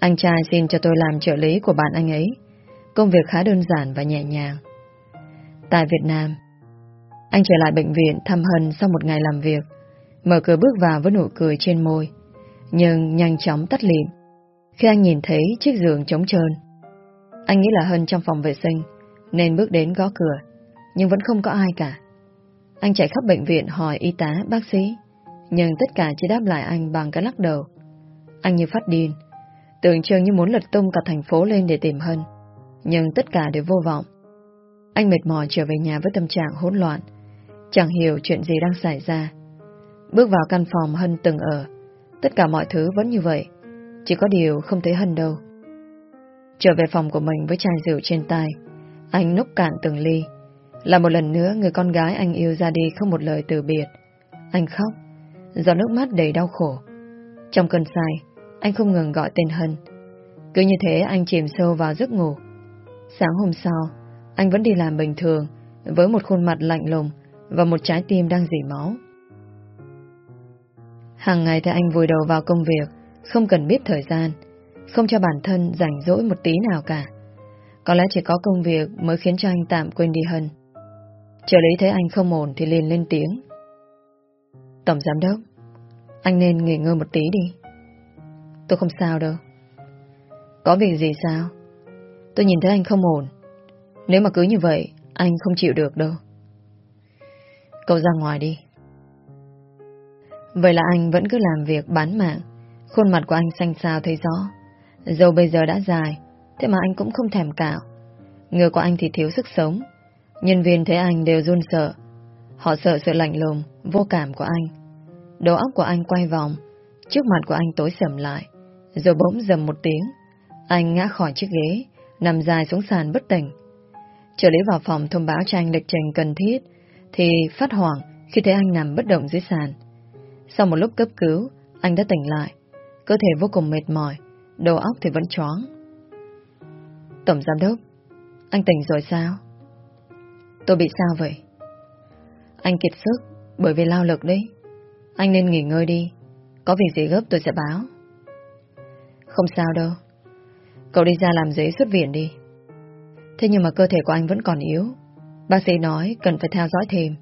Anh trai xin cho tôi làm trợ lý của bạn anh ấy. Công việc khá đơn giản và nhẹ nhàng. Tại Việt Nam, anh trở lại bệnh viện thăm Hân sau một ngày làm việc. Mở cửa bước vào với nụ cười trên môi. Nhưng nhanh chóng tắt lịm. Khi anh nhìn thấy chiếc giường trống trơn. Anh nghĩ là Hân trong phòng vệ sinh, nên bước đến gõ cửa. Nhưng vẫn không có ai cả. Anh chạy khắp bệnh viện hỏi y tá, bác sĩ. Nhưng tất cả chỉ đáp lại anh bằng cái lắc đầu. Anh như phát điên. Tưởng chừng như muốn lật tung cả thành phố lên để tìm Hân. Nhưng tất cả đều vô vọng. Anh mệt mỏi trở về nhà với tâm trạng hỗn loạn. Chẳng hiểu chuyện gì đang xảy ra. Bước vào căn phòng Hân từng ở. Tất cả mọi thứ vẫn như vậy. Chỉ có điều không thấy Hân đâu. Trở về phòng của mình với chai rượu trên tay. Anh núp cạn từng ly. Là một lần nữa người con gái anh yêu ra đi không một lời từ biệt. Anh khóc, giọt nước mắt đầy đau khổ. Trong cơn say, anh không ngừng gọi tên Hân. Cứ như thế anh chìm sâu vào giấc ngủ. Sáng hôm sau, anh vẫn đi làm bình thường, với một khuôn mặt lạnh lùng và một trái tim đang dỉ máu. Hàng ngày thì anh vùi đầu vào công việc, không cần biết thời gian, không cho bản thân rảnh rỗi một tí nào cả. Có lẽ chỉ có công việc mới khiến cho anh tạm quên đi hân Trợ lý thấy anh không ổn thì liền lên tiếng. Tổng giám đốc, anh nên nghỉ ngơi một tí đi. Tôi không sao đâu. Có việc gì sao? Tôi nhìn thấy anh không ổn. Nếu mà cứ như vậy, anh không chịu được đâu. Cậu ra ngoài đi. Vậy là anh vẫn cứ làm việc bán mạng. Khuôn mặt của anh xanh xao thấy rõ. Dâu bây giờ đã dài, thế mà anh cũng không thèm cạo. Người của anh thì thiếu sức sống. Nhân viên thấy anh đều run sợ. Họ sợ sự lạnh lùng, vô cảm của anh. Đầu óc của anh quay vòng, trước mặt của anh tối sầm lại. Rồi bỗng dầm một tiếng. Anh ngã khỏi chiếc ghế, nằm dài xuống sàn bất tỉnh. Trợ lý vào phòng thông báo cho anh lịch trình cần thiết, thì phát hoảng khi thấy anh nằm bất động dưới sàn. Sau một lúc cấp cứu, anh đã tỉnh lại. Cơ thể vô cùng mệt mỏi, đầu óc thì vẫn choáng. Tổng giám đốc, anh tỉnh rồi sao? Tôi bị sao vậy? Anh kiệt sức bởi vì lao lực đấy. Anh nên nghỉ ngơi đi. Có việc gì gấp tôi sẽ báo. Không sao đâu. Cậu đi ra làm giấy xuất viện đi. Thế nhưng mà cơ thể của anh vẫn còn yếu. Bác sĩ nói cần phải theo dõi thêm.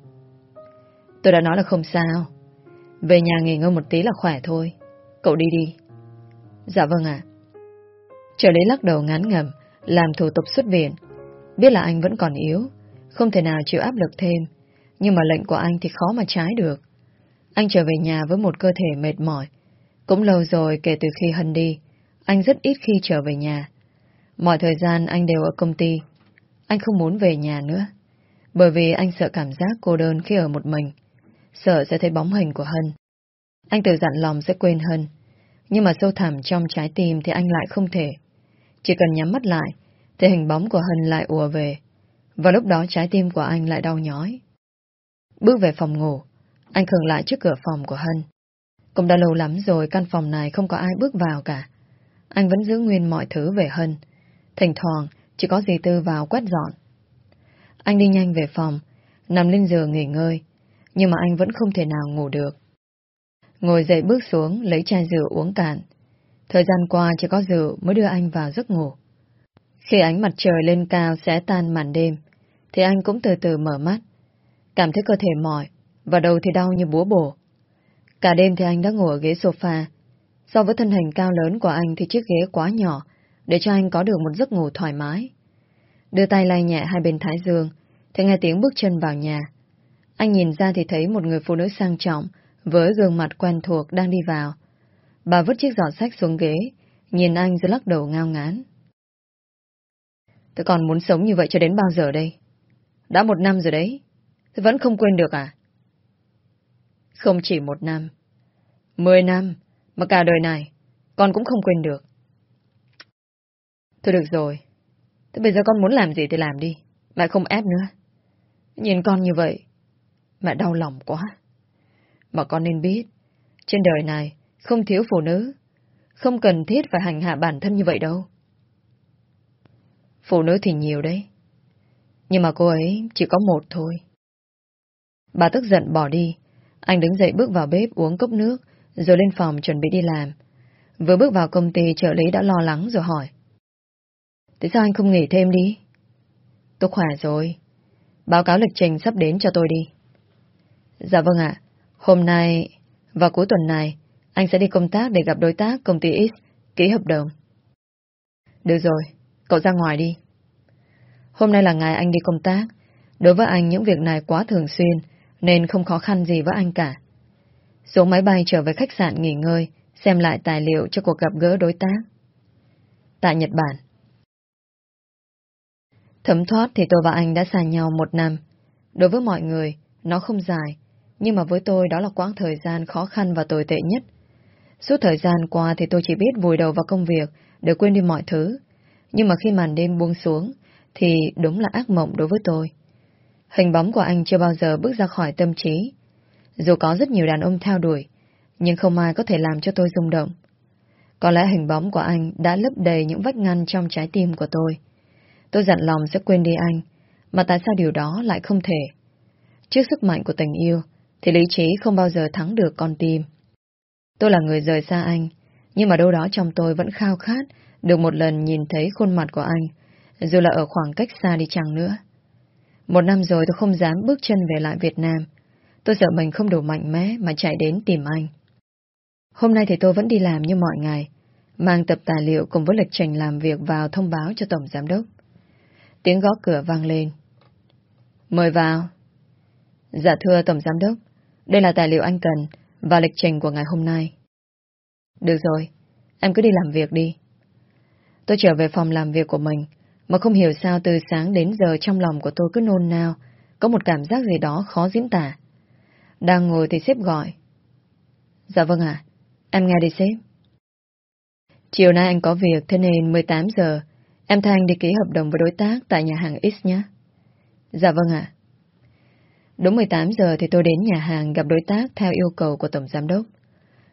Tôi đã nói là không sao. Về nhà nghỉ ngơi một tí là khỏe thôi. Cậu đi đi. Dạ vâng ạ. Trợ lý lắc đầu ngán ngầm, làm thủ tục xuất viện. Biết là anh vẫn còn yếu, không thể nào chịu áp lực thêm. Nhưng mà lệnh của anh thì khó mà trái được. Anh trở về nhà với một cơ thể mệt mỏi. Cũng lâu rồi kể từ khi Hân đi, anh rất ít khi trở về nhà. Mọi thời gian anh đều ở công ty. Anh không muốn về nhà nữa. Bởi vì anh sợ cảm giác cô đơn khi ở một mình. Sợ sẽ thấy bóng hình của Hân. Anh tự dặn lòng sẽ quên Hân. Nhưng mà sâu thẳm trong trái tim thì anh lại không thể. Chỉ cần nhắm mắt lại, thì hình bóng của Hân lại ùa về. Và lúc đó trái tim của anh lại đau nhói. Bước về phòng ngủ, anh khừng lại trước cửa phòng của Hân. Cũng đã lâu lắm rồi căn phòng này không có ai bước vào cả. Anh vẫn giữ nguyên mọi thứ về Hân. Thỉnh thoảng chỉ có dì Tư vào quét dọn. Anh đi nhanh về phòng, nằm lên giường nghỉ ngơi, nhưng mà anh vẫn không thể nào ngủ được. Ngồi dậy bước xuống, lấy chai rượu uống cạn. Thời gian qua chỉ có rượu mới đưa anh vào giấc ngủ. Khi ánh mặt trời lên cao sẽ tan màn đêm, thì anh cũng từ từ mở mắt. Cảm thấy cơ thể mỏi, và đầu thì đau như búa bổ. Cả đêm thì anh đã ngủ ở ghế sofa. So với thân hình cao lớn của anh thì chiếc ghế quá nhỏ, để cho anh có được một giấc ngủ thoải mái. Đưa tay lay nhẹ hai bên thái dương, thì nghe tiếng bước chân vào nhà. Anh nhìn ra thì thấy một người phụ nữ sang trọng, với gương mặt quen thuộc đang đi vào. Bà vứt chiếc giỏ sách xuống ghế, nhìn anh rồi lắc đầu ngao ngán. Tôi còn muốn sống như vậy cho đến bao giờ đây? Đã một năm rồi đấy, tôi vẫn không quên được à? Không chỉ một năm, mười năm, mà cả đời này, con cũng không quên được. Thôi được rồi, thế bây giờ con muốn làm gì thì làm đi, mẹ không ép nữa. Nhìn con như vậy, mẹ đau lòng quá. Mà con nên biết, trên đời này không thiếu phụ nữ, không cần thiết phải hành hạ bản thân như vậy đâu. Phụ nữ thì nhiều đấy, nhưng mà cô ấy chỉ có một thôi. Bà tức giận bỏ đi, anh đứng dậy bước vào bếp uống cốc nước, rồi lên phòng chuẩn bị đi làm. Vừa bước vào công ty trợ lý đã lo lắng rồi hỏi. Tại sao anh không nghỉ thêm đi? Tôi khỏe rồi. Báo cáo lịch trình sắp đến cho tôi đi. Dạ vâng ạ. Hôm nay và cuối tuần này, anh sẽ đi công tác để gặp đối tác công ty X, ký hợp đồng. Được rồi, cậu ra ngoài đi. Hôm nay là ngày anh đi công tác. Đối với anh những việc này quá thường xuyên, nên không khó khăn gì với anh cả. Xuống máy bay trở về khách sạn nghỉ ngơi, xem lại tài liệu cho cuộc gặp gỡ đối tác. Tại Nhật Bản Thấm thoát thì tôi và anh đã xa nhau một năm. Đối với mọi người, nó không dài, nhưng mà với tôi đó là quãng thời gian khó khăn và tồi tệ nhất. Suốt thời gian qua thì tôi chỉ biết vùi đầu vào công việc để quên đi mọi thứ. Nhưng mà khi màn đêm buông xuống, thì đúng là ác mộng đối với tôi. Hình bóng của anh chưa bao giờ bước ra khỏi tâm trí. Dù có rất nhiều đàn ông theo đuổi, nhưng không ai có thể làm cho tôi rung động. Có lẽ hình bóng của anh đã lấp đầy những vách ngăn trong trái tim của tôi. Tôi dặn lòng sẽ quên đi anh, mà tại sao điều đó lại không thể? Trước sức mạnh của tình yêu, thì lý trí không bao giờ thắng được con tim. Tôi là người rời xa anh, nhưng mà đâu đó trong tôi vẫn khao khát được một lần nhìn thấy khuôn mặt của anh, dù là ở khoảng cách xa đi chăng nữa. Một năm rồi tôi không dám bước chân về lại Việt Nam. Tôi sợ mình không đủ mạnh mẽ mà chạy đến tìm anh. Hôm nay thì tôi vẫn đi làm như mọi ngày, mang tập tài liệu cùng với lịch trình làm việc vào thông báo cho Tổng Giám Đốc. Tiếng gõ cửa vang lên. Mời vào. Dạ thưa Tổng Giám Đốc, đây là tài liệu anh cần và lịch trình của ngày hôm nay. Được rồi, em cứ đi làm việc đi. Tôi trở về phòng làm việc của mình, mà không hiểu sao từ sáng đến giờ trong lòng của tôi cứ nôn nao, có một cảm giác gì đó khó diễn tả. Đang ngồi thì sếp gọi. Dạ vâng ạ, em nghe đi sếp. Chiều nay anh có việc, thế nên 18 giờ, em thay anh đi ký hợp đồng với đối tác tại nhà hàng X nhé. Dạ vâng ạ. Đúng 18 giờ thì tôi đến nhà hàng gặp đối tác theo yêu cầu của Tổng Giám Đốc.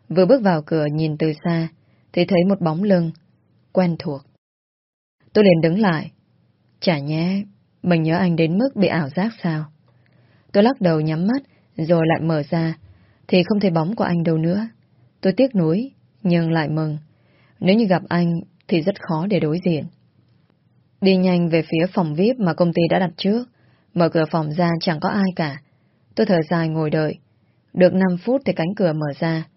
Vừa bước vào cửa nhìn từ xa, thì thấy một bóng lưng, quen thuộc. Tôi liền đứng lại. Chả nhé, mình nhớ anh đến mức bị ảo giác sao? Tôi lắc đầu nhắm mắt, rồi lại mở ra, thì không thấy bóng của anh đâu nữa. Tôi tiếc nuối, nhưng lại mừng. Nếu như gặp anh, thì rất khó để đối diện. Đi nhanh về phía phòng VIP mà công ty đã đặt trước. Mở cửa phòng ra chẳng có ai cả. Tôi thở dài ngồi đợi. Được 5 phút thì cánh cửa mở ra.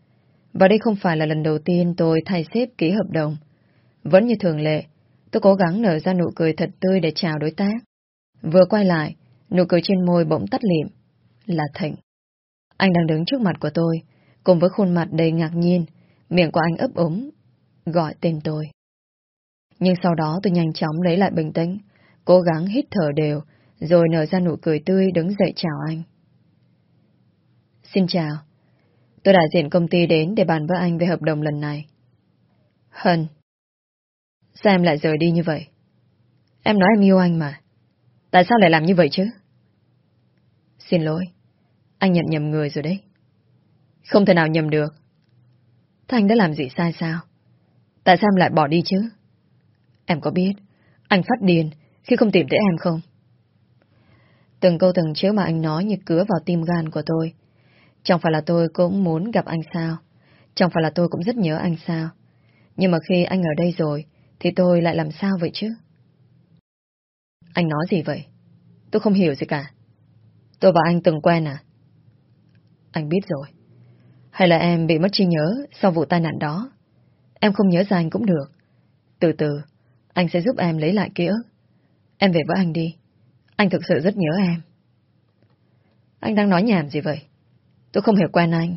Và đây không phải là lần đầu tiên tôi thay xếp ký hợp đồng. Vẫn như thường lệ, tôi cố gắng nở ra nụ cười thật tươi để chào đối tác. Vừa quay lại, nụ cười trên môi bỗng tắt liệm. Là Thịnh. Anh đang đứng trước mặt của tôi, cùng với khuôn mặt đầy ngạc nhiên, miệng của anh ấp úng, gọi tên tôi. Nhưng sau đó tôi nhanh chóng lấy lại bình tĩnh, cố gắng hít thở đều, rồi nở ra nụ cười tươi đứng dậy chào anh. Xin chào. Tôi đại diện công ty đến để bàn với anh về hợp đồng lần này. Hân. Sao em lại rời đi như vậy? Em nói em yêu anh mà. Tại sao lại làm như vậy chứ? Xin lỗi. Anh nhận nhầm người rồi đấy. Không thể nào nhầm được. Thanh đã làm gì sai sao? Tại sao em lại bỏ đi chứ? Em có biết anh phát điên khi không tìm thấy em không? Từng câu từng chữ mà anh nói như cứa vào tim gan của tôi. Chẳng phải là tôi cũng muốn gặp anh sao? Chẳng phải là tôi cũng rất nhớ anh sao? Nhưng mà khi anh ở đây rồi, thì tôi lại làm sao vậy chứ? Anh nói gì vậy? Tôi không hiểu gì cả. Tôi và anh từng quen à? Anh biết rồi. Hay là em bị mất trí nhớ sau vụ tai nạn đó? Em không nhớ ra anh cũng được. Từ từ, anh sẽ giúp em lấy lại ký ức. Em về với anh đi. Anh thực sự rất nhớ em. Anh đang nói nhảm gì vậy? Tôi không hiểu quen anh.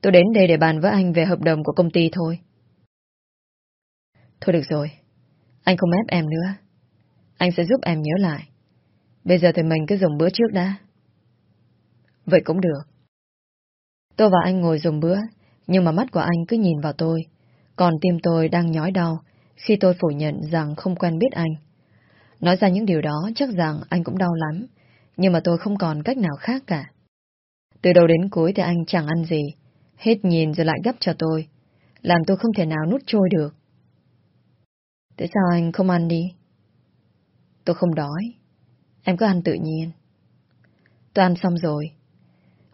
Tôi đến đây để bàn với anh về hợp đồng của công ty thôi. Thôi được rồi. Anh không ép em nữa. Anh sẽ giúp em nhớ lại. Bây giờ thì mình cứ dùng bữa trước đã. Vậy cũng được. Tôi và anh ngồi dùng bữa, nhưng mà mắt của anh cứ nhìn vào tôi. Còn tim tôi đang nhói đau khi tôi phủ nhận rằng không quen biết anh. Nói ra những điều đó chắc rằng anh cũng đau lắm, nhưng mà tôi không còn cách nào khác cả. Từ đầu đến cuối thì anh chẳng ăn gì, hết nhìn rồi lại gấp cho tôi, làm tôi không thể nào nuốt trôi được. Tại sao anh không ăn đi? Tôi không đói, em cứ ăn tự nhiên. Tôi ăn xong rồi,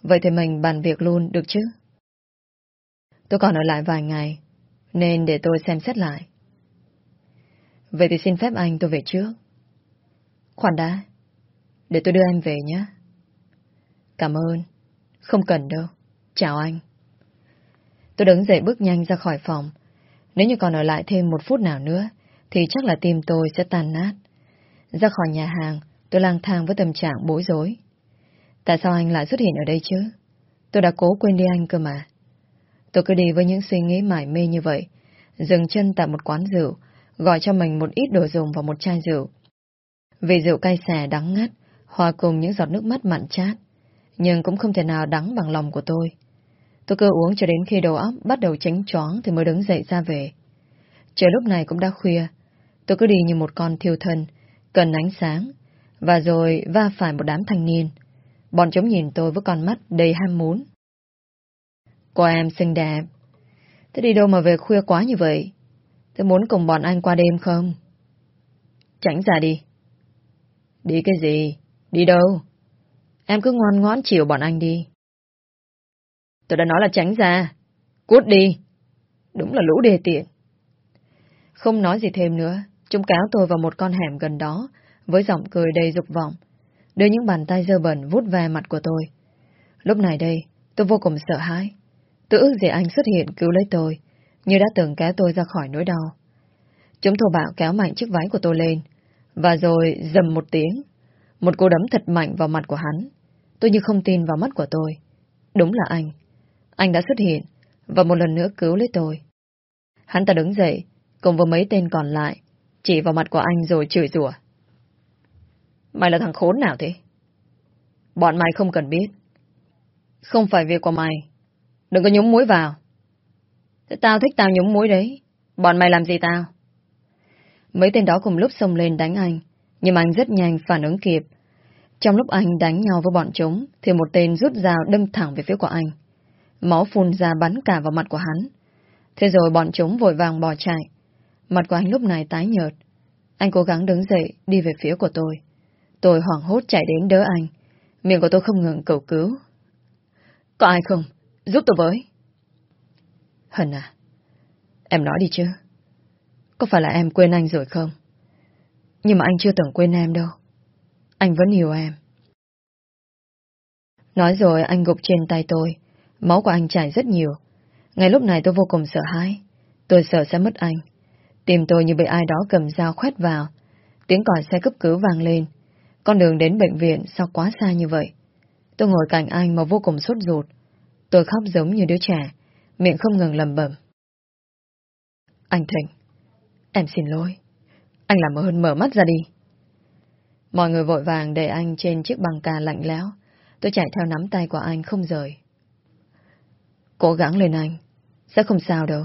vậy thì mình bàn việc luôn được chứ? Tôi còn ở lại vài ngày, nên để tôi xem xét lại. Vậy thì xin phép anh tôi về trước. Khoan đã. Để tôi đưa em về nhé. Cảm ơn. Không cần đâu. Chào anh. Tôi đứng dậy bước nhanh ra khỏi phòng. Nếu như còn ở lại thêm một phút nào nữa, thì chắc là tim tôi sẽ tan nát. Ra khỏi nhà hàng, tôi lang thang với tâm trạng bối rối. Tại sao anh lại xuất hiện ở đây chứ? Tôi đã cố quên đi anh cơ mà. Tôi cứ đi với những suy nghĩ mải mê như vậy, dừng chân tại một quán rượu, gọi cho mình một ít đồ dùng và một chai rượu. Vì rượu cay xè đắng ngắt, hòa cùng những giọt nước mắt mặn chát, nhưng cũng không thể nào đắng bằng lòng của tôi. Tôi cứ uống cho đến khi đầu óc bắt đầu tránh choáng thì mới đứng dậy ra về. Trời lúc này cũng đã khuya, tôi cứ đi như một con thiêu thân, cần ánh sáng, và rồi va phải một đám thanh niên. Bọn chúng nhìn tôi với con mắt đầy ham muốn. Cô em xinh đẹp. Thế đi đâu mà về khuya quá như vậy? Thế muốn cùng bọn anh qua đêm không? tránh ra đi. Đi cái gì? Đi đâu? Em cứ ngoan ngoãn chiều bọn anh đi. Tôi đã nói là tránh ra. Cút đi. Đúng là lũ đề tiện. Không nói gì thêm nữa, chúng cáo tôi vào một con hẻm gần đó, với giọng cười đầy dục vọng, đưa những bàn tay dơ bẩn vút về mặt của tôi. Lúc này đây, tôi vô cùng sợ hãi. Tôi ước gì anh xuất hiện cứu lấy tôi, như đã từng kéo tôi ra khỏi nỗi đau. Chúng thô bạo kéo mạnh chiếc váy của tôi lên, và rồi dầm một tiếng. Một cú đấm thật mạnh vào mặt của hắn. Tôi như không tin vào mắt của tôi. Đúng là anh. Anh đã xuất hiện, và một lần nữa cứu lấy tôi. Hắn ta đứng dậy, cùng với mấy tên còn lại, chỉ vào mặt của anh rồi chửi rủa. Mày là thằng khốn nào thế? Bọn mày không cần biết. Không phải việc của mày. Đừng có nhúng muối vào. Thế tao thích tao nhúng muối đấy. Bọn mày làm gì tao? Mấy tên đó cùng lúc xông lên đánh anh, nhưng anh rất nhanh phản ứng kịp. Trong lúc anh đánh nhau với bọn chúng, thì một tên rút dao đâm thẳng về phía của anh. Máu phun ra bắn cả vào mặt của hắn. Thế rồi bọn chúng vội vàng bỏ chạy. Mặt của anh lúc này tái nhợt. Anh cố gắng đứng dậy, đi về phía của tôi. Tôi hoảng hốt chạy đến đỡ anh. Miệng của tôi không ngừng cầu cứu. Có ai không? Giúp tôi với. Hân à, em nói đi chứ. Có phải là em quên anh rồi không? Nhưng mà anh chưa từng quên em đâu. Anh vẫn yêu em. Nói rồi anh gục trên tay tôi. Máu của anh chảy rất nhiều. Ngay lúc này tôi vô cùng sợ hãi. Tôi sợ sẽ mất anh. Tìm tôi như bị ai đó cầm dao khoét vào. Tiếng còi xe cấp cứu vang lên. Con đường đến bệnh viện sao quá xa như vậy? Tôi ngồi cạnh anh mà vô cùng sốt ruột. Tôi khóc giống như đứa trẻ, miệng không ngừng lầm bẩm. Anh Thịnh, em xin lỗi. Anh làm ơn mở mắt ra đi. Mọi người vội vàng để anh trên chiếc băng ca lạnh lẽo. Tôi chạy theo nắm tay của anh không rời. Cố gắng lên anh. Sẽ không sao đâu.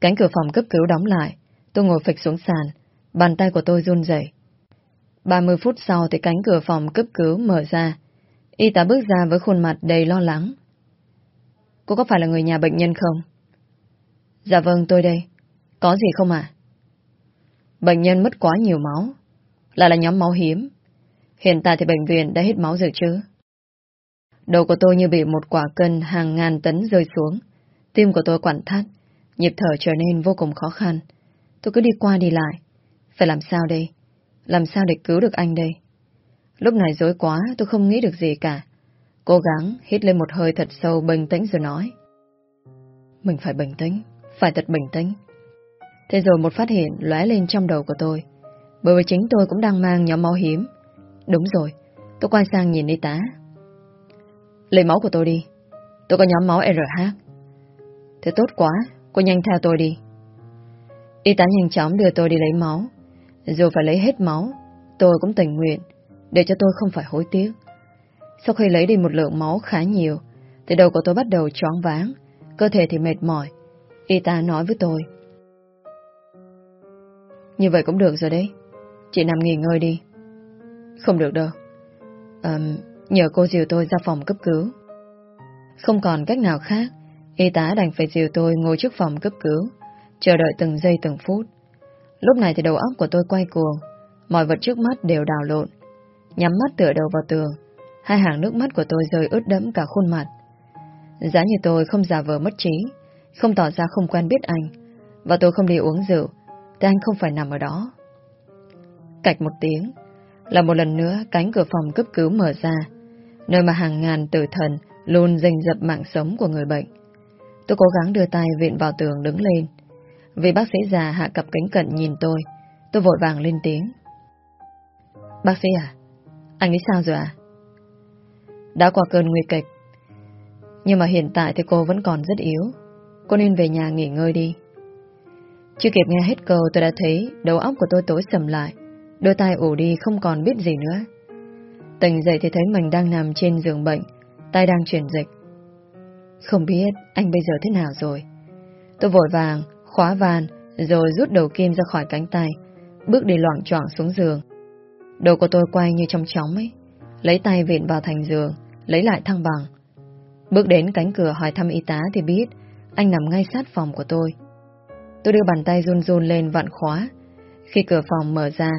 Cánh cửa phòng cấp cứu đóng lại. Tôi ngồi phịch xuống sàn. Bàn tay của tôi run rẩy. 30 phút sau thì cánh cửa phòng cấp cứu mở ra. Y tá bước ra với khuôn mặt đầy lo lắng. Cô có phải là người nhà bệnh nhân không? Dạ vâng, tôi đây. Có gì không ạ? Bệnh nhân mất quá nhiều máu. Là là nhóm máu hiếm. Hiện tại thì bệnh viện đã hết máu rồi chứ. Đầu của tôi như bị một quả cân hàng ngàn tấn rơi xuống. Tim của tôi quặn thắt. Nhịp thở trở nên vô cùng khó khăn. Tôi cứ đi qua đi lại. Phải làm sao đây? Làm sao để cứu được anh đây? Lúc này dối quá, tôi không nghĩ được gì cả. Cố gắng hít lên một hơi thật sâu bình tĩnh rồi nói. Mình phải bình tĩnh, phải thật bình tĩnh. Thế rồi một phát hiện lóe lên trong đầu của tôi. Bởi vì chính tôi cũng đang mang nhóm máu hiếm. Đúng rồi, tôi quay sang nhìn y tá. Lấy máu của tôi đi. Tôi có nhóm máu RH. Thế tốt quá, cô nhanh theo tôi đi. Y tá nhanh chóng đưa tôi đi lấy máu. Dù phải lấy hết máu, tôi cũng tình nguyện, để cho tôi không phải hối tiếc. Sau khi lấy đi một lượng máu khá nhiều, thì đầu của tôi bắt đầu choáng váng, cơ thể thì mệt mỏi. Y tá nói với tôi. Như vậy cũng được rồi đấy. Chị nằm nghỉ ngơi đi. Không được đâu. À, nhờ cô dìu tôi ra phòng cấp cứu. Không còn cách nào khác, y tá đành phải dìu tôi ngồi trước phòng cấp cứu, chờ đợi từng giây từng phút. Lúc này thì đầu óc của tôi quay cuồng, mọi vật trước mắt đều đảo lộn. Nhắm mắt tựa đầu vào tường, hai hàng nước mắt của tôi rơi ướt đẫm cả khuôn mặt. Giá như tôi không giả vờ mất trí, không tỏ ra không quen biết anh, và tôi không đi uống rượu, thì anh không phải nằm ở đó. Cạch một tiếng, là một lần nữa cánh cửa phòng cấp cứu mở ra, nơi mà hàng ngàn tử thần luôn giành dập mạng sống của người bệnh. Tôi cố gắng đưa tay viện vào tường đứng lên. Vì bác sĩ già hạ cặp kính cận nhìn tôi, tôi vội vàng lên tiếng. Bác sĩ à? Anh ấy sao rồi à? Đã qua cơn nguy kịch. Nhưng mà hiện tại thì cô vẫn còn rất yếu. Cô nên về nhà nghỉ ngơi đi. Chưa kịp nghe hết câu tôi đã thấy đầu óc của tôi tối sầm lại. Đôi tay ủ đi không còn biết gì nữa. Tỉnh dậy thì thấy mình đang nằm trên giường bệnh, tay đang chuyển dịch. Không biết anh bây giờ thế nào rồi. Tôi vội vàng, khóa van, rồi rút đầu kim ra khỏi cánh tay, bước đi loạn choạng xuống giường. Đầu của tôi quay như trong chóng ấy, lấy tay viện vào thành giường, lấy lại thăng bằng. Bước đến cánh cửa hỏi thăm y tá thì biết anh nằm ngay sát phòng của tôi. Tôi đưa bàn tay run run lên vặn khóa, Khi cửa phòng mở ra,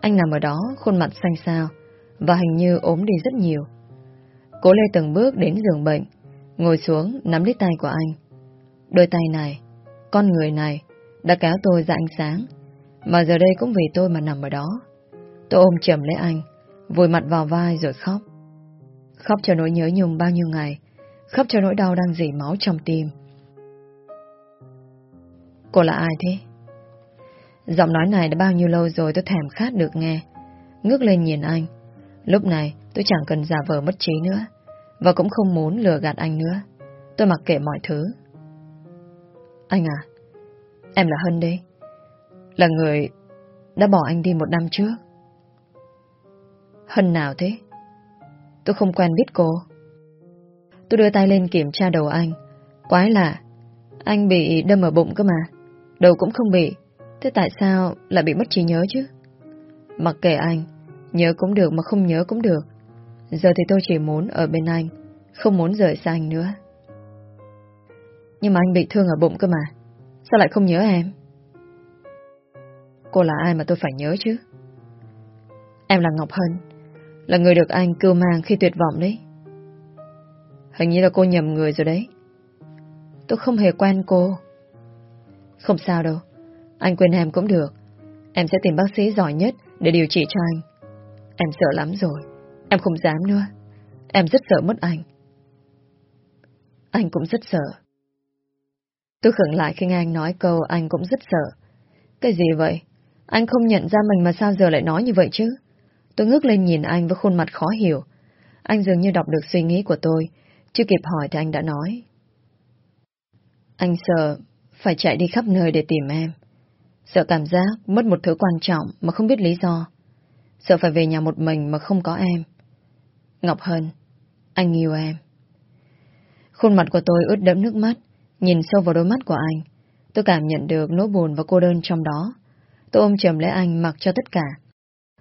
anh nằm ở đó khuôn mặt xanh xao và hình như ốm đi rất nhiều. Cố lê từng bước đến giường bệnh, ngồi xuống nắm lấy tay của anh. Đôi tay này, con người này đã kéo tôi ra ánh sáng, mà giờ đây cũng vì tôi mà nằm ở đó. Tôi ôm chầm lấy anh, vùi mặt vào vai rồi khóc. Khóc cho nỗi nhớ nhung bao nhiêu ngày, khóc cho nỗi đau đang dỉ máu trong tim. Cô là ai thế? Giọng nói này đã bao nhiêu lâu rồi tôi thèm khát được nghe. Ngước lên nhìn anh. Lúc này tôi chẳng cần giả vờ mất trí nữa. Và cũng không muốn lừa gạt anh nữa. Tôi mặc kệ mọi thứ. Anh à, em là Hân đây. Là người đã bỏ anh đi một năm trước. Hân nào thế? Tôi không quen biết cô. Tôi đưa tay lên kiểm tra đầu anh. Quái lạ, anh bị đâm ở bụng cơ mà. Đầu cũng không bị. Thế tại sao lại bị mất trí nhớ chứ? Mặc kệ anh, nhớ cũng được mà không nhớ cũng được. Giờ thì tôi chỉ muốn ở bên anh, không muốn rời xa anh nữa. Nhưng mà anh bị thương ở bụng cơ mà. Sao lại không nhớ em? Cô là ai mà tôi phải nhớ chứ? Em là Ngọc Hân, là người được anh cưu mang khi tuyệt vọng đấy. Hình như là cô nhầm người rồi đấy. Tôi không hề quen cô. Không sao đâu. Anh quên em cũng được. Em sẽ tìm bác sĩ giỏi nhất để điều trị cho anh. Em sợ lắm rồi. Em không dám nữa. Em rất sợ mất anh. Anh cũng rất sợ. Tôi khẩn lại khi nghe anh nói câu anh cũng rất sợ. Cái gì vậy? Anh không nhận ra mình mà sao giờ lại nói như vậy chứ? Tôi ngước lên nhìn anh với khuôn mặt khó hiểu. Anh dường như đọc được suy nghĩ của tôi. Chưa kịp hỏi thì anh đã nói. Anh sợ phải chạy đi khắp nơi để tìm em. Sợ cảm giác mất một thứ quan trọng mà không biết lý do. Sợ phải về nhà một mình mà không có em. Ngọc Hân, anh yêu em. Khuôn mặt của tôi ướt đẫm nước mắt, nhìn sâu vào đôi mắt của anh. Tôi cảm nhận được nỗi buồn và cô đơn trong đó. Tôi ôm chầm lấy anh mặc cho tất cả.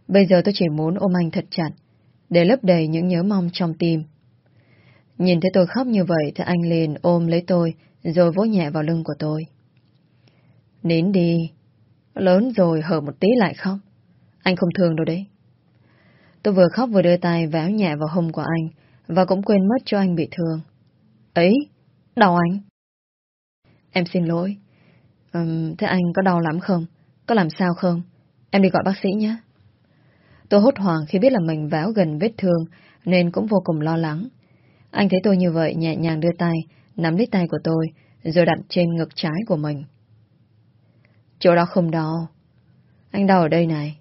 Bây giờ tôi chỉ muốn ôm anh thật chặt, để lấp đầy những nhớ mong trong tim. Nhìn thấy tôi khóc như vậy thì anh liền ôm lấy tôi, rồi vỗ nhẹ vào lưng của tôi. Nín đi, lớn rồi hở một tí lại khóc. Anh không thương đâu đấy. Tôi vừa khóc vừa đưa tay véo nhẹ vào hông của anh, và cũng quên mất cho anh bị thương. Ấy, đau anh. Em xin lỗi. Um, thế anh có đau lắm không? Có làm sao không? Em đi gọi bác sĩ nhé. Tôi hốt hoảng khi biết là mình véo gần vết thương, nên cũng vô cùng lo lắng. Anh thấy tôi như vậy nhẹ nhàng đưa tay, nắm lấy tay của tôi, rồi đặt trên ngực trái của mình. Chỗ đó không đau. Anh đau ở đây này.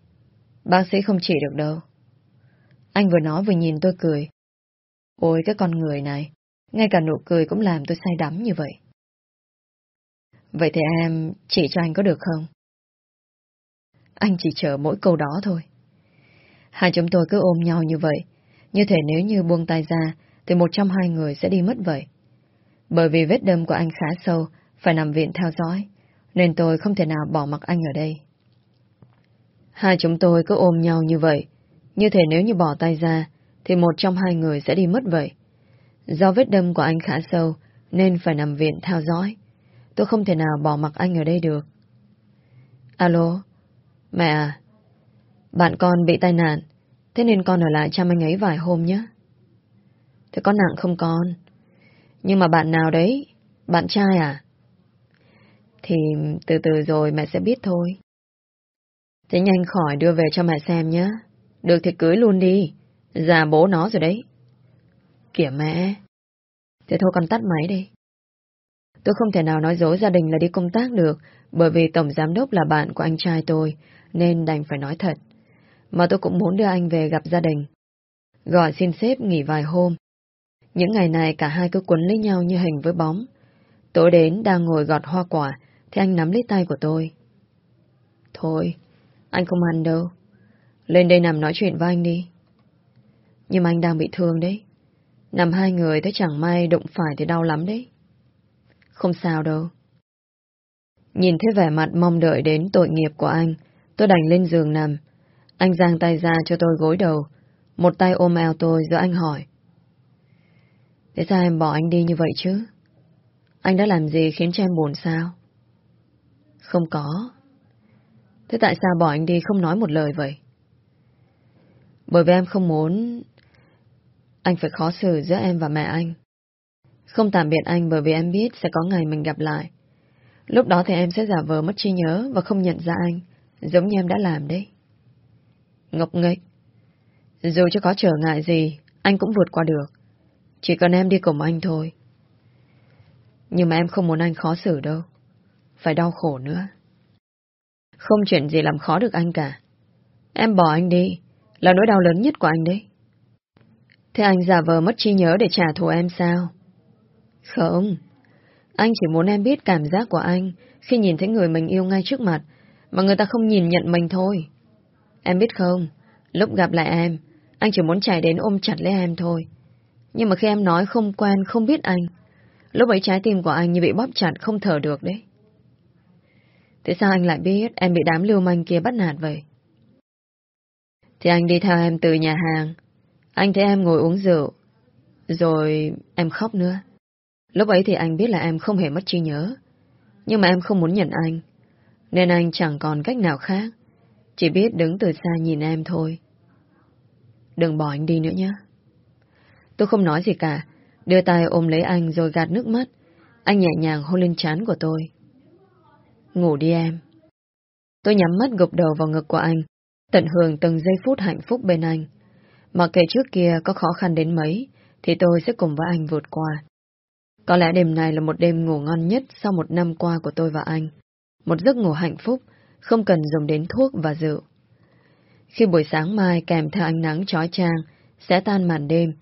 Bác sĩ không chỉ được đâu. Anh vừa nói vừa nhìn tôi cười. Ôi cái con người này, ngay cả nụ cười cũng làm tôi say đắm như vậy. Vậy thì em chỉ cho anh có được không? Anh chỉ chờ mỗi câu đó thôi. Hai chúng tôi cứ ôm nhau như vậy. Như thể nếu như buông tay ra, thì một trong hai người sẽ đi mất vậy. Bởi vì vết đâm của anh khá sâu, phải nằm viện theo dõi, nên tôi không thể nào bỏ mặc anh ở đây. Hai chúng tôi cứ ôm nhau như vậy, như thể nếu như bỏ tay ra, thì một trong hai người sẽ đi mất vậy. Do vết đâm của anh khá sâu, nên phải nằm viện theo dõi. Tôi không thể nào bỏ mặc anh ở đây được. Alo, mẹ à, bạn con bị tai nạn, thế nên con ở lại chăm anh ấy vài hôm nhé. Thế có nặng không con? Nhưng mà bạn nào đấy? Bạn trai à? Thì từ từ rồi mẹ sẽ biết thôi. Thế nhanh khỏi đưa về cho mẹ xem nhé. Được thì cưới luôn đi. Già bố nó rồi đấy. Kìa mẹ. Thế thôi con tắt máy đi. Tôi không thể nào nói dối gia đình là đi công tác được, bởi vì Tổng Giám Đốc là bạn của anh trai tôi, nên đành phải nói thật. Mà tôi cũng muốn đưa anh về gặp gia đình. Gọi xin xếp nghỉ vài hôm, những ngày này cả hai cứ quấn lấy nhau như hình với bóng. Tối đến đang ngồi gọt hoa quả, thì anh nắm lấy tay của tôi. Thôi, anh không ăn đâu. Lên đây nằm nói chuyện với anh đi. Nhưng mà anh đang bị thương đấy. Nằm hai người thế chẳng may đụng phải thì đau lắm đấy. Không sao đâu. Nhìn thấy vẻ mặt mong đợi đến tội nghiệp của anh, tôi đành lên giường nằm. Anh giang tay ra cho tôi gối đầu, một tay ôm eo tôi rồi anh hỏi. Thế sao em bỏ anh đi như vậy chứ? Anh đã làm gì khiến cho em buồn sao? Không có. Thế tại sao bỏ anh đi không nói một lời vậy? Bởi vì em không muốn anh phải khó xử giữa em và mẹ anh. Không tạm biệt anh bởi vì em biết sẽ có ngày mình gặp lại. Lúc đó thì em sẽ giả vờ mất trí nhớ và không nhận ra anh, giống như em đã làm đấy. Ngọc nghếch. Dù cho có trở ngại gì, anh cũng vượt qua được. Chỉ cần em đi cùng anh thôi. Nhưng mà em không muốn anh khó xử đâu. Phải đau khổ nữa. Không chuyện gì làm khó được anh cả. Em bỏ anh đi, là nỗi đau lớn nhất của anh đấy. Thế anh giả vờ mất trí nhớ để trả thù em sao? Không. Anh chỉ muốn em biết cảm giác của anh khi nhìn thấy người mình yêu ngay trước mặt, mà người ta không nhìn nhận mình thôi. Em biết không, lúc gặp lại em, anh chỉ muốn chạy đến ôm chặt lấy em thôi. Nhưng mà khi em nói không quen, không biết anh, lúc ấy trái tim của anh như bị bóp chặt không thở được đấy. Thế sao anh lại biết em bị đám lưu manh kia bắt nạt vậy? Thì anh đi theo em từ nhà hàng. Anh thấy em ngồi uống rượu. Rồi em khóc nữa. Lúc ấy thì anh biết là em không hề mất trí nhớ. Nhưng mà em không muốn nhận anh. Nên anh chẳng còn cách nào khác. Chỉ biết đứng từ xa nhìn em thôi. Đừng bỏ anh đi nữa nhé. Tôi không nói gì cả. Đưa tay ôm lấy anh rồi gạt nước mắt. Anh nhẹ nhàng hôn lên trán của tôi. Ngủ đi em. Tôi nhắm mắt gục đầu vào ngực của anh, tận hưởng từng giây phút hạnh phúc bên anh. Mặc kệ trước kia có khó khăn đến mấy, thì tôi sẽ cùng với anh vượt qua. Có lẽ đêm này là một đêm ngủ ngon nhất sau một năm qua của tôi và anh. Một giấc ngủ hạnh phúc, không cần dùng đến thuốc và rượu. Khi buổi sáng mai kèm theo ánh nắng chói chang, sẽ tan màn đêm,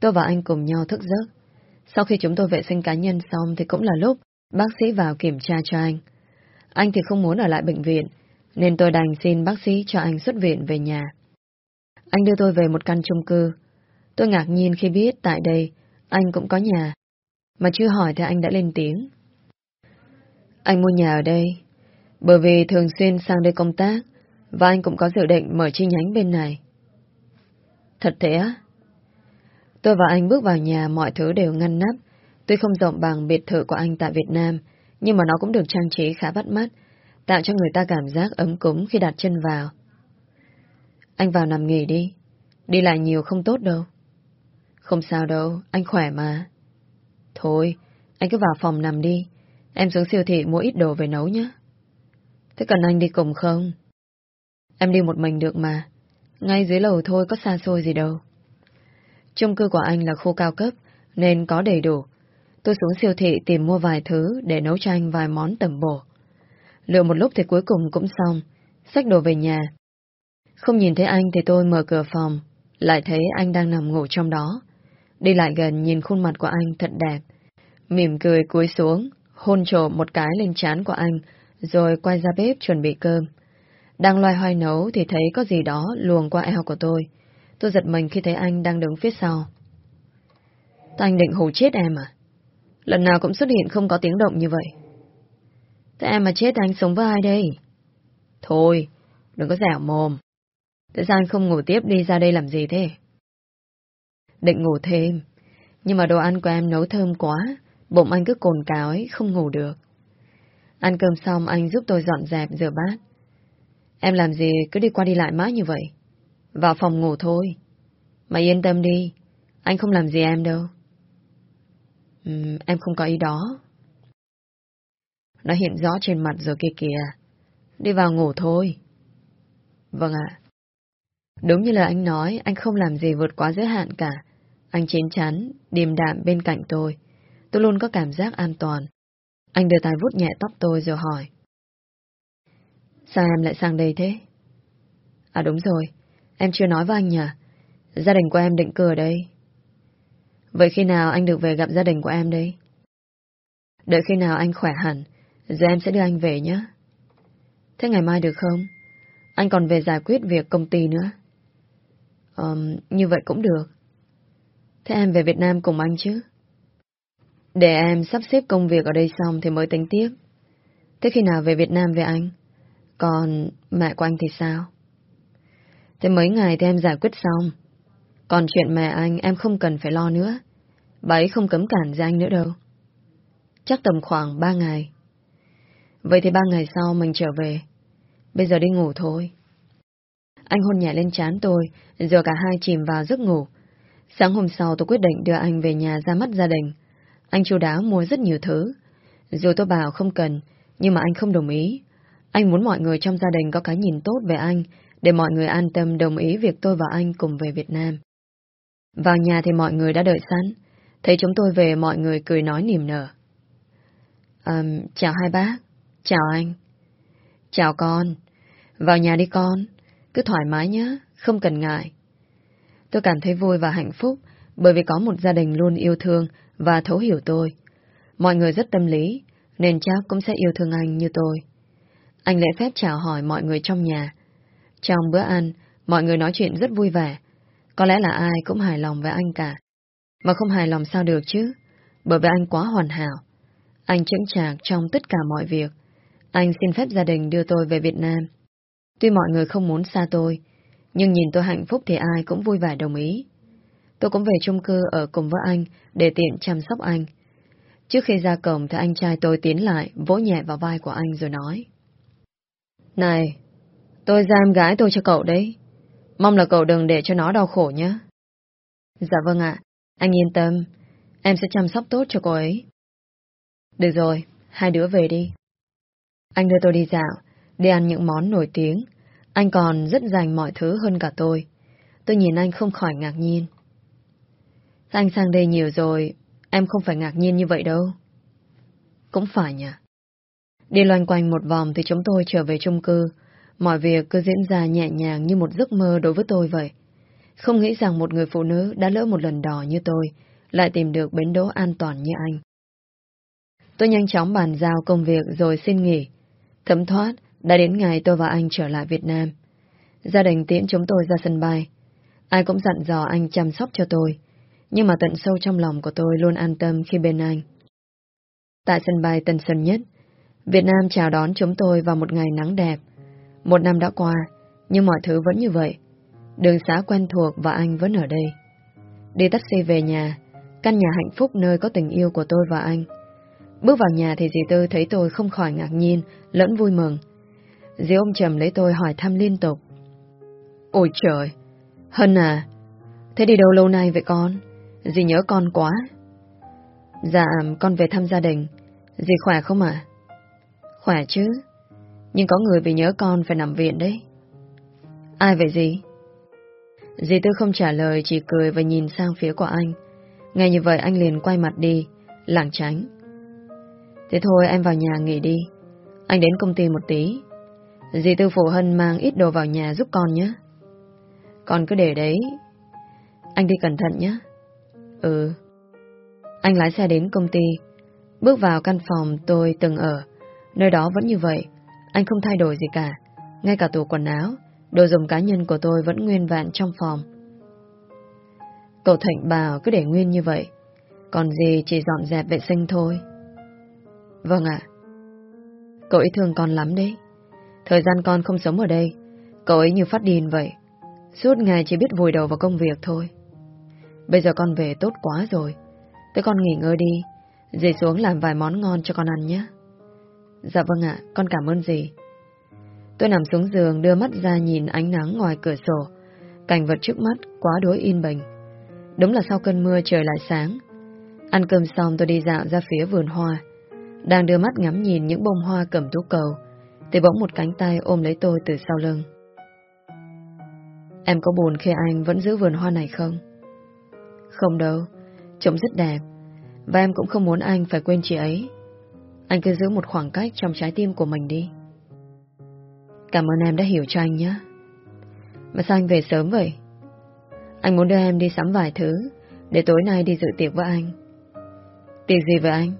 tôi và anh cùng nhau thức giấc. Sau khi chúng tôi vệ sinh cá nhân xong thì cũng là lúc bác sĩ vào kiểm tra cho anh. Anh thì không muốn ở lại bệnh viện, nên tôi đành xin bác sĩ cho anh xuất viện về nhà. Anh đưa tôi về một căn chung cư. Tôi ngạc nhiên khi biết tại đây anh cũng có nhà, mà chưa hỏi thì anh đã lên tiếng. Anh mua nhà ở đây, bởi vì thường xuyên sang đây công tác, và anh cũng có dự định mở chi nhánh bên này. Thật thế á? Tôi và anh bước vào nhà mọi thứ đều ngăn nắp, tuy không rộng bằng biệt thự của anh tại Việt Nam, nhưng mà nó cũng được trang trí khá bắt mắt, tạo cho người ta cảm giác ấm cúng khi đặt chân vào. Anh vào nằm nghỉ đi, đi lại nhiều không tốt đâu. Không sao đâu, anh khỏe mà. Thôi, anh cứ vào phòng nằm đi, em xuống siêu thị mua ít đồ về nấu nhé. Thế cần anh đi cùng không? Em đi một mình được mà, ngay dưới lầu thôi có xa xôi gì đâu. Chung cư của anh là khu cao cấp, nên có đầy đủ, Tôi xuống siêu thị tìm mua vài thứ để nấu cho anh vài món tầm bổ. Lựa một lúc thì cuối cùng cũng xong, xách đồ về nhà. Không nhìn thấy anh thì tôi mở cửa phòng, lại thấy anh đang nằm ngủ trong đó. Đi lại gần nhìn khuôn mặt của anh thật đẹp. Mỉm cười cúi xuống, hôn trộm một cái lên trán của anh, rồi quay ra bếp chuẩn bị cơm. Đang loay hoay nấu thì thấy có gì đó luồn qua eo của tôi. Tôi giật mình khi thấy anh đang đứng phía sau. Anh định hù chết em à? Lần nào cũng xuất hiện không có tiếng động như vậy. Thế em mà chết anh sống với ai đây? Thôi, đừng có dẻo mồm. Tại sao anh không ngủ tiếp đi ra đây làm gì thế? Định ngủ thêm, nhưng mà đồ ăn của em nấu thơm quá, bụng anh cứ cồn cào ấy, không ngủ được. Ăn cơm xong anh giúp tôi dọn dẹp, rửa bát. Em làm gì cứ đi qua đi lại mãi như vậy? Vào phòng ngủ thôi. Mà yên tâm đi, anh không làm gì em đâu. Uhm, em không có ý đó. Nó hiện rõ trên mặt rồi kia kìa. Đi vào ngủ thôi. Vâng ạ. Đúng như lời anh nói, anh không làm gì vượt quá giới hạn cả. Anh chín chắn, điềm đạm bên cạnh tôi. Tôi luôn có cảm giác an toàn. Anh đưa tay vuốt nhẹ tóc tôi rồi hỏi. Sao em lại sang đây thế? À đúng rồi, em chưa nói với anh nhỉ? Gia đình của em định cư ở đây. Vậy khi nào anh được về gặp gia đình của em đây? Đợi khi nào anh khỏe hẳn, rồi em sẽ đưa anh về nhé. Thế ngày mai được không? Anh còn về giải quyết việc công ty nữa. Um, như vậy cũng được. Thế em về Việt Nam cùng anh chứ? Để em sắp xếp công việc ở đây xong thì mới tính tiếp. Thế khi nào về Việt Nam về anh? Còn mẹ của anh thì sao? Thế mấy ngày thì em giải quyết xong. Còn chuyện mẹ anh em không cần phải lo nữa. Bà ấy không cấm cản ra anh nữa đâu. Chắc tầm khoảng ba ngày. Vậy thì ba ngày sau mình trở về. Bây giờ đi ngủ thôi. Anh hôn nhẹ lên chán tôi, giờ cả hai chìm vào giấc ngủ. Sáng hôm sau tôi quyết định đưa anh về nhà ra mắt gia đình. Anh chú đáo mua rất nhiều thứ. Dù tôi bảo không cần, nhưng mà anh không đồng ý. Anh muốn mọi người trong gia đình có cái nhìn tốt về anh, để mọi người an tâm đồng ý việc tôi và anh cùng về Việt Nam. Vào nhà thì mọi người đã đợi sẵn. Thấy chúng tôi về mọi người cười nói niềm nở. Um, chào hai bác. Chào anh. Chào con. Vào nhà đi con. Cứ thoải mái nhé, không cần ngại. Tôi cảm thấy vui và hạnh phúc bởi vì có một gia đình luôn yêu thương và thấu hiểu tôi. Mọi người rất tâm lý, nên chắc cũng sẽ yêu thương anh như tôi. Anh lễ phép chào hỏi mọi người trong nhà. Trong bữa ăn, mọi người nói chuyện rất vui vẻ. Có lẽ là ai cũng hài lòng với anh cả. Mà không hài lòng sao được chứ, bởi vì anh quá hoàn hảo. Anh chững chạc trong tất cả mọi việc. Anh xin phép gia đình đưa tôi về Việt Nam. Tuy mọi người không muốn xa tôi, nhưng nhìn tôi hạnh phúc thì ai cũng vui vẻ đồng ý. Tôi cũng về chung cư ở cùng với anh để tiện chăm sóc anh. Trước khi ra cổng thì anh trai tôi tiến lại, vỗ nhẹ vào vai của anh rồi nói. Này, tôi giam gái tôi cho cậu đấy. Mong là cậu đừng để cho nó đau khổ nhé. Dạ vâng ạ, anh yên tâm, em sẽ chăm sóc tốt cho cô ấy. Được rồi, hai đứa về đi. Anh đưa tôi đi dạo, đi ăn những món nổi tiếng. Anh còn rất dành mọi thứ hơn cả tôi. Tôi nhìn anh không khỏi ngạc nhiên. Anh sang đây nhiều rồi, em không phải ngạc nhiên như vậy đâu. Cũng phải nhỉ. Đi loanh quanh một vòng thì chúng tôi trở về chung cư. Mọi việc cứ diễn ra nhẹ nhàng như một giấc mơ đối với tôi vậy. Không nghĩ rằng một người phụ nữ đã lỡ một lần đỏ như tôi lại tìm được bến đỗ an toàn như anh. Tôi nhanh chóng bàn giao công việc rồi xin nghỉ. Thấm thoát, đã đến ngày tôi và anh trở lại Việt Nam. Gia đình tiễn chúng tôi ra sân bay. Ai cũng dặn dò anh chăm sóc cho tôi. Nhưng mà tận sâu trong lòng của tôi luôn an tâm khi bên anh. Tại sân bay Tân Sơn Nhất, Việt Nam chào đón chúng tôi vào một ngày nắng đẹp. Một năm đã qua, nhưng mọi thứ vẫn như vậy. Đường xá quen thuộc và anh vẫn ở đây. Đi taxi về nhà, căn nhà hạnh phúc nơi có tình yêu của tôi và anh. Bước vào nhà thì dì Tư thấy tôi không khỏi ngạc nhiên, lẫn vui mừng. Dì ôm chầm lấy tôi hỏi thăm liên tục. Ôi trời! Hân à! Thế đi đâu lâu nay vậy con? Dì nhớ con quá. Dạ, con về thăm gia đình. Dì khỏe không ạ? Khỏe chứ. Nhưng có người vì nhớ con phải nằm viện đấy. Ai vậy dì? Dì Tư không trả lời, chỉ cười và nhìn sang phía của anh. Ngay như vậy anh liền quay mặt đi, lảng tránh. Thế thôi em vào nhà nghỉ đi. Anh đến công ty một tí. Dì Tư Phụ Hân mang ít đồ vào nhà giúp con nhé. Con cứ để đấy. Anh đi cẩn thận nhé. Ừ. Anh lái xe đến công ty. Bước vào căn phòng tôi từng ở. Nơi đó vẫn như vậy. Anh không thay đổi gì cả. Ngay cả tủ quần áo, đồ dùng cá nhân của tôi vẫn nguyên vẹn trong phòng. Cậu Thịnh bảo cứ để nguyên như vậy. Còn gì chỉ dọn dẹp vệ sinh thôi. Vâng ạ. Cậu ấy thương con lắm đấy. Thời gian con không sống ở đây, cậu ấy như phát điên vậy. Suốt ngày chỉ biết vùi đầu vào công việc thôi. Bây giờ con về tốt quá rồi. Thế con nghỉ ngơi đi. Dì xuống làm vài món ngon cho con ăn nhé. Dạ vâng ạ, con cảm ơn dì. Tôi nằm xuống giường đưa mắt ra nhìn ánh nắng ngoài cửa sổ. Cảnh vật trước mắt quá đối in bình. Đúng là sau cơn mưa trời lại sáng. Ăn cơm xong tôi đi dạo ra phía vườn hoa. Đang đưa mắt ngắm nhìn những bông hoa cầm tú cầu, thì bỗng một cánh tay ôm lấy tôi từ sau lưng. Em có buồn khi anh vẫn giữ vườn hoa này không? Không đâu, trông rất đẹp, và em cũng không muốn anh phải quên chị ấy. Anh cứ giữ một khoảng cách trong trái tim của mình đi. Cảm ơn em đã hiểu cho anh nhé. Mà sao anh về sớm vậy? Anh muốn đưa em đi sắm vài thứ, để tối nay đi dự tiệc với anh. Tiệc gì với anh?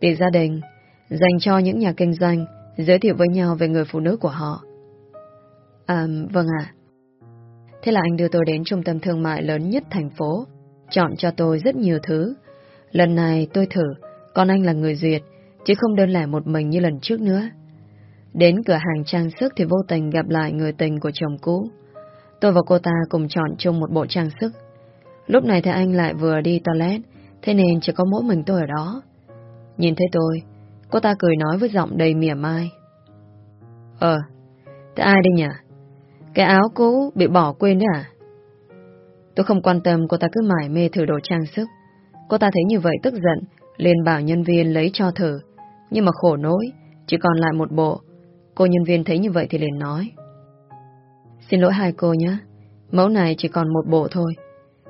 Tiệc gia đình, dành cho những nhà kinh doanh, giới thiệu với nhau về người phụ nữ của họ. À, vâng ạ. Thế là anh đưa tôi đến trung tâm thương mại lớn nhất thành phố, chọn cho tôi rất nhiều thứ. Lần này tôi thử, còn anh là người duyệt, chứ không đơn lẻ một mình như lần trước nữa. Đến cửa hàng trang sức thì vô tình gặp lại người tình của chồng cũ. Tôi và cô ta cùng chọn chung một bộ trang sức. Lúc này thì anh lại vừa đi toilet, thế nên chỉ có mỗi mình tôi ở đó. Nhìn thấy tôi, cô ta cười nói với giọng đầy mỉa mai. Ờ, Thế ai đây nhỉ? Cái áo cũ bị bỏ quên đấy à? Tôi không quan tâm cô ta cứ mải mê thử đồ trang sức. Cô ta thấy như vậy tức giận, liền bảo nhân viên lấy cho thử. Nhưng mà khổ nỗi, chỉ còn lại một bộ. Cô nhân viên thấy như vậy thì liền nói. Xin lỗi hai cô nhé, mẫu này chỉ còn một bộ thôi.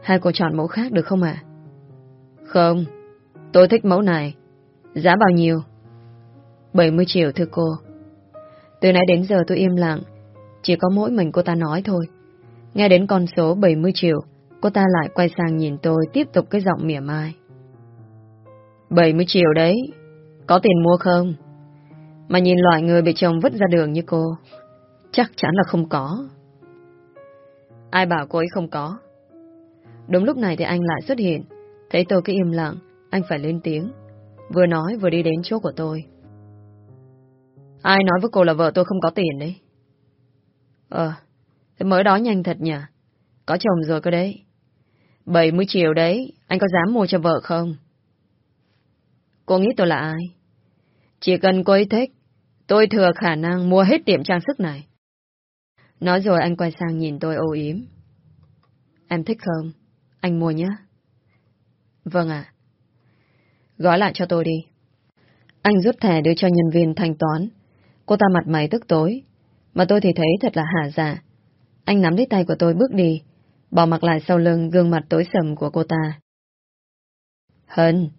Hai cô chọn mẫu khác được không ạ? Không, tôi thích mẫu này. Giá bao nhiêu? 70 triệu thưa cô. Từ nãy đến giờ tôi im lặng, chỉ có mỗi mình cô ta nói thôi. Nghe đến con số 70 triệu, cô ta lại quay sang nhìn tôi tiếp tục cái giọng mỉa mai. 70 triệu đấy, có tiền mua không? Mà nhìn loại người bị chồng vứt ra đường như cô, chắc chắn là không có. Ai bảo cô ấy không có? Đúng lúc này thì anh lại xuất hiện, thấy tôi cứ im lặng, anh phải lên tiếng. Vừa nói vừa đi đến chỗ của tôi. Ai nói với cô là vợ tôi không có tiền đấy? Ờ, thế mới đó nhanh thật nhỉ? Có chồng rồi cơ đấy. 70 triệu đấy, anh có dám mua cho vợ không? Cô nghĩ tôi là ai? Chỉ cần cô ấy thích, tôi thừa khả năng mua hết tiệm trang sức này. Nói rồi anh quay sang nhìn tôi ô yếm. Em thích không? Anh mua nhé. Vâng ạ. Gói lại cho tôi đi. Anh rút thẻ đưa cho nhân viên thanh toán. Cô ta mặt mày tức tối, mà tôi thì thấy thật là hả dạ. Anh nắm lấy tay của tôi bước đi, bỏ mặc lại sau lưng gương mặt tối sầm của cô ta. Hân,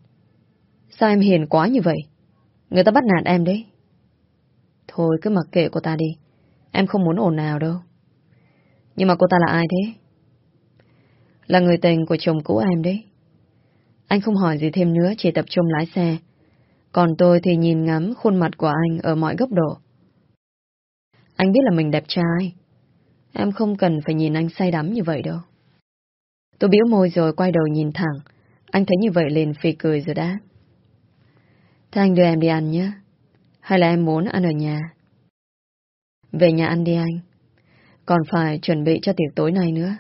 sao em hiền quá như vậy? Người ta bắt nạt em đấy. Thôi cứ mặc kệ cô ta đi, em không muốn ồn nào đâu. Nhưng mà cô ta là ai thế? Là người tình của chồng cũ em đấy. Anh không hỏi gì thêm nữa, chỉ tập trung lái xe. Còn tôi thì nhìn ngắm khuôn mặt của anh ở mọi góc độ. Anh biết là mình đẹp trai. Em không cần phải nhìn anh say đắm như vậy đâu. Tôi biểu môi rồi quay đầu nhìn thẳng. Anh thấy như vậy liền phì cười rồi đã. Thế anh đưa em đi ăn nhé. Hay là em muốn ăn ở nhà? Về nhà ăn đi anh. Còn phải chuẩn bị cho tiệc tối nay nữa.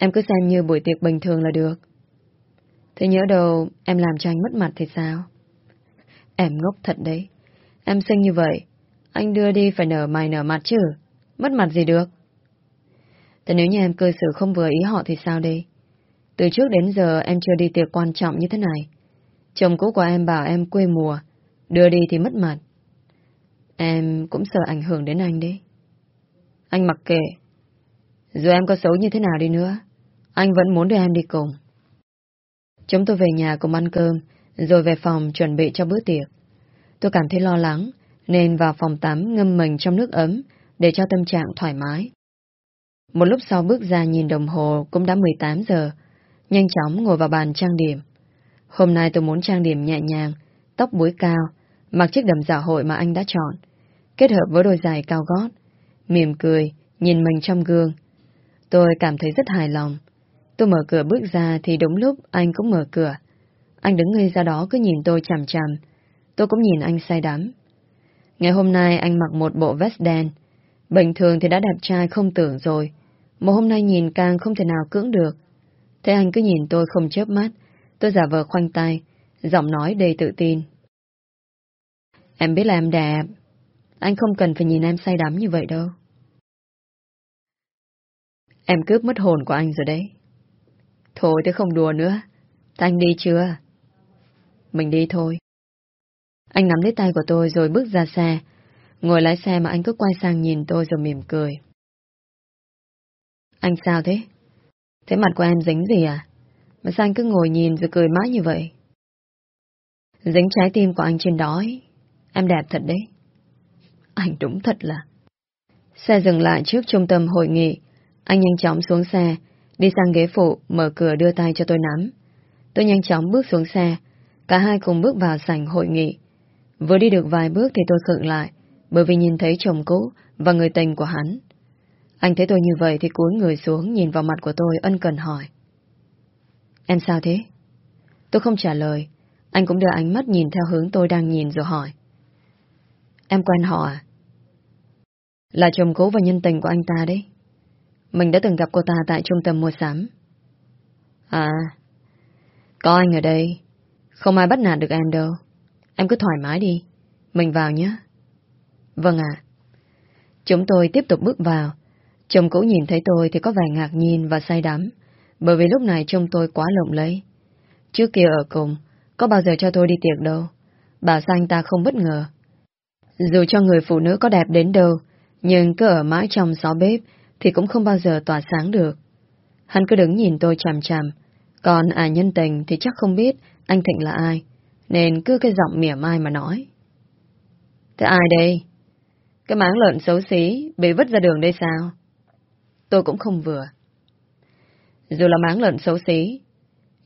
Em cứ xem như buổi tiệc bình thường là được. Thế nhớ đâu em làm cho anh mất mặt thì sao? Em ngốc thật đấy. Em xinh như vậy, anh đưa đi phải nở mày nở mặt chứ. Mất mặt gì được. Thế nếu như em cư xử không vừa ý họ thì sao đây? Từ trước đến giờ em chưa đi tiệc quan trọng như thế này. Chồng cũ của em bảo em quê mùa, đưa đi thì mất mặt. Em cũng sợ ảnh hưởng đến anh đấy. Anh mặc kệ. Dù em có xấu như thế nào đi nữa, anh vẫn muốn đưa em đi cùng. Chúng tôi về nhà cùng ăn cơm, rồi về phòng chuẩn bị cho bữa tiệc. Tôi cảm thấy lo lắng, nên vào phòng tắm ngâm mình trong nước ấm để cho tâm trạng thoải mái. Một lúc sau bước ra nhìn đồng hồ cũng đã 18 giờ, nhanh chóng ngồi vào bàn trang điểm. Hôm nay tôi muốn trang điểm nhẹ nhàng, tóc búi cao, mặc chiếc đầm giả hội mà anh đã chọn, kết hợp với đôi giày cao gót, mỉm cười, nhìn mình trong gương. Tôi cảm thấy rất hài lòng. Tôi mở cửa bước ra thì đúng lúc anh cũng mở cửa. Anh đứng ngây ra đó cứ nhìn tôi chằm chằm. Tôi cũng nhìn anh say đắm. Ngày hôm nay anh mặc một bộ vest đen. Bình thường thì đã đẹp trai không tưởng rồi. Mà hôm nay nhìn càng không thể nào cưỡng được. Thế anh cứ nhìn tôi không chớp mắt. Tôi giả vờ khoanh tay, giọng nói đầy tự tin. Em biết là em đẹp. Anh không cần phải nhìn em say đắm như vậy đâu. Em cướp mất hồn của anh rồi đấy. Thôi tôi không đùa nữa. Thế anh đi chưa? Mình đi thôi. Anh nắm lấy tay của tôi rồi bước ra xe. Ngồi lái xe mà anh cứ quay sang nhìn tôi rồi mỉm cười. Anh sao thế? Thế mặt của em dính gì à? Mà sao anh cứ ngồi nhìn rồi cười mãi như vậy? Dính trái tim của anh trên đó ấy. Em đẹp thật đấy. Anh đúng thật là... Xe dừng lại trước trung tâm hội nghị. Anh nhanh chóng xuống xe, đi sang ghế phụ, mở cửa đưa tay cho tôi nắm. Tôi nhanh chóng bước xuống xe, cả hai cùng bước vào sảnh hội nghị. Vừa đi được vài bước thì tôi khựng lại, bởi vì nhìn thấy chồng cũ và người tình của hắn. Anh thấy tôi như vậy thì cúi người xuống nhìn vào mặt của tôi ân cần hỏi. Em sao thế? Tôi không trả lời, anh cũng đưa ánh mắt nhìn theo hướng tôi đang nhìn rồi hỏi. Em quen họ à? Là chồng cũ và nhân tình của anh ta đấy. Mình đã từng gặp cô ta tại trung tâm mua sắm. À, có anh ở đây. Không ai bắt nạt được em đâu. Em cứ thoải mái đi. Mình vào nhé. Vâng ạ. Chúng tôi tiếp tục bước vào. Chồng cũ nhìn thấy tôi thì có vẻ ngạc nhiên và say đắm, bởi vì lúc này trông tôi quá lộng lấy. Trước kia ở cùng, có bao giờ cho tôi đi tiệc đâu. Bà sao anh ta không bất ngờ. Dù cho người phụ nữ có đẹp đến đâu, nhưng cứ ở mãi trong xó bếp thì cũng không bao giờ tỏa sáng được. Hắn cứ đứng nhìn tôi chằm chằm, còn à nhân tình thì chắc không biết anh Thịnh là ai, nên cứ cái giọng mỉa mai mà nói. Thế ai đây? Cái máng lợn xấu xí bị vứt ra đường đây sao? Tôi cũng không vừa. Dù là máng lợn xấu xí,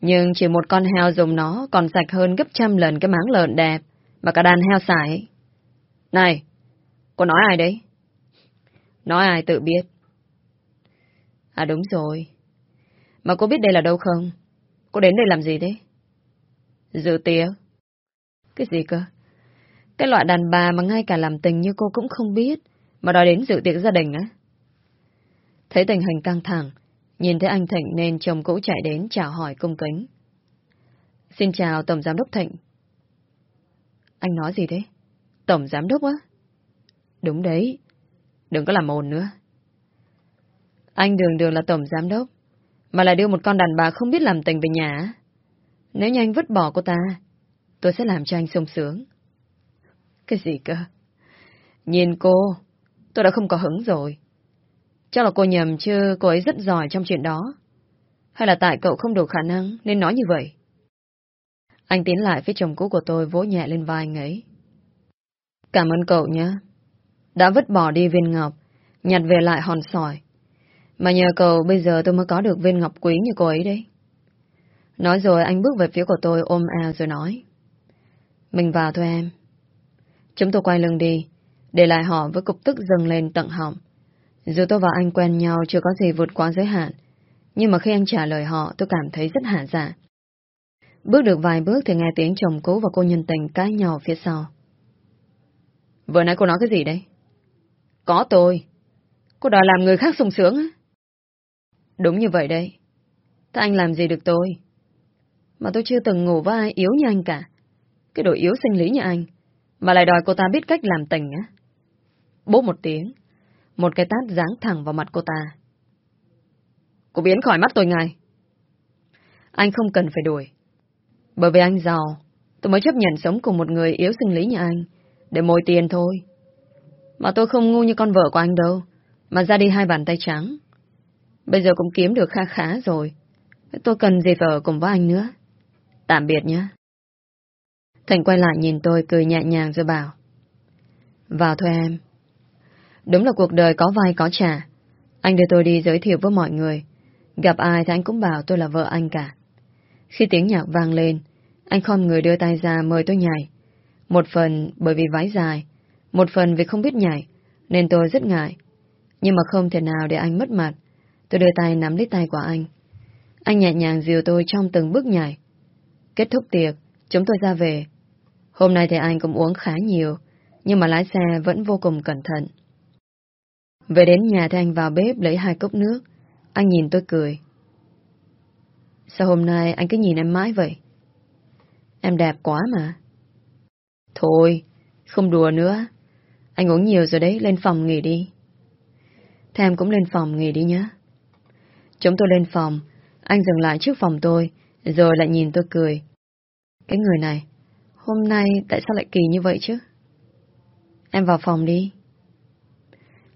nhưng chỉ một con heo dùng nó còn sạch hơn gấp trăm lần cái máng lợn đẹp mà cả đàn heo xài. Này, cô nói ai đấy? Nói ai tự biết. À đúng rồi. Mà cô biết đây là đâu không? Cô đến đây làm gì thế? Dự tiệc. Cái gì cơ? Cái loại đàn bà mà ngay cả làm tình như cô cũng không biết, mà đòi đến dự tiệc gia đình á. Thấy tình hình căng thẳng, nhìn thấy anh Thịnh nên chồng cũ chạy đến chào hỏi cung kính. Xin chào Tổng Giám Đốc Thịnh. Anh nói gì thế? Tổng Giám Đốc á? Đúng đấy. Đừng có làm ồn nữa. Anh đường đường là Tổng Giám Đốc, mà lại đưa một con đàn bà không biết làm tình về nhà. Nếu như anh vứt bỏ cô ta, tôi sẽ làm cho anh sung sướng. Cái gì cơ? Nhìn cô, tôi đã không có hứng rồi. Chắc là cô nhầm chứ cô ấy rất giỏi trong chuyện đó. Hay là tại cậu không đủ khả năng nên nói như vậy? Anh tiến lại phía chồng cũ của tôi vỗ nhẹ lên vai anh ấy. Cảm ơn cậu nhé. Đã vứt bỏ đi viên ngọc, nhặt về lại hòn sỏi. Mà nhờ cậu bây giờ tôi mới có được viên ngọc quý như cô ấy đấy. Nói rồi anh bước về phía của tôi ôm eo rồi nói. Mình vào thôi em. Chúng tôi quay lưng đi, để lại họ với cục tức dâng lên tận họng. Dù tôi và anh quen nhau chưa có gì vượt quá giới hạn, nhưng mà khi anh trả lời họ tôi cảm thấy rất hạ dạ. Bước được vài bước thì nghe tiếng chồng cố và cô nhân tình cãi nhau phía sau. Vừa nãy cô nói cái gì đấy? Có tôi. Cô đòi làm người khác sung sướng á? Đúng như vậy đấy. Thế anh làm gì được tôi? Mà tôi chưa từng ngủ với ai yếu như anh cả. Cái đồ yếu sinh lý như anh. Mà lại đòi cô ta biết cách làm tình á. Bố một tiếng. Một cái tát giáng thẳng vào mặt cô ta. Cô biến khỏi mắt tôi ngay. Anh không cần phải đuổi. Bởi vì anh giàu, tôi mới chấp nhận sống cùng một người yếu sinh lý như anh, để mồi tiền thôi. Mà tôi không ngu như con vợ của anh đâu, mà ra đi hai bàn tay trắng. Bây giờ cũng kiếm được kha khá rồi. Tôi cần gì phải ở cùng với anh nữa. Tạm biệt nhé. Thành quay lại nhìn tôi cười nhẹ nhàng rồi bảo. Vào thôi em. Đúng là cuộc đời có vai có trả. Anh đưa tôi đi giới thiệu với mọi người. Gặp ai thì anh cũng bảo tôi là vợ anh cả. Khi tiếng nhạc vang lên, anh khom người đưa tay ra mời tôi nhảy. Một phần bởi vì váy dài, một phần vì không biết nhảy, nên tôi rất ngại. Nhưng mà không thể nào để anh mất mặt. Tôi đưa tay nắm lấy tay của anh. Anh nhẹ nhàng dìu tôi trong từng bước nhảy. Kết thúc tiệc, chúng tôi ra về. Hôm nay thì anh cũng uống khá nhiều, nhưng mà lái xe vẫn vô cùng cẩn thận. Về đến nhà thì anh vào bếp lấy hai cốc nước. Anh nhìn tôi cười. Sao hôm nay anh cứ nhìn em mãi vậy? Em đẹp quá mà. Thôi, không đùa nữa. Anh uống nhiều rồi đấy, lên phòng nghỉ đi. Thế em cũng lên phòng nghỉ đi nhé. Chúng tôi lên phòng, anh dừng lại trước phòng tôi, rồi lại nhìn tôi cười. Cái người này, hôm nay tại sao lại kỳ như vậy chứ? Em vào phòng đi.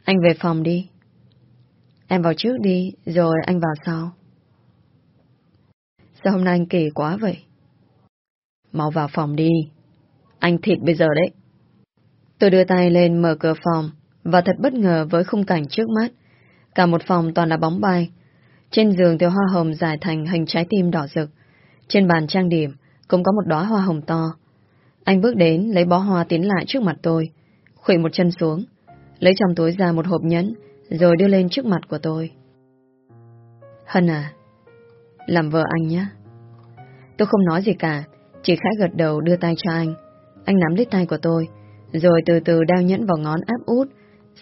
Anh về phòng đi. Em vào trước đi, rồi anh vào sau. Sao hôm nay anh kỳ quá vậy? Mau vào phòng đi. Anh thịt bây giờ đấy. Tôi đưa tay lên mở cửa phòng, và thật bất ngờ với khung cảnh trước mắt. Cả một phòng toàn là bóng bay. Trên giường thì hoa hồng dài thành hình trái tim đỏ rực. Trên bàn trang điểm cũng có một đóa hoa hồng to. Anh bước đến lấy bó hoa tiến lại trước mặt tôi, khuỵu một chân xuống, lấy trong túi ra một hộp nhẫn, rồi đưa lên trước mặt của tôi. Hân à, làm vợ anh nhé. Tôi không nói gì cả, chỉ khẽ gật đầu đưa tay cho anh. Anh nắm lấy tay của tôi, rồi từ từ đeo nhẫn vào ngón áp út,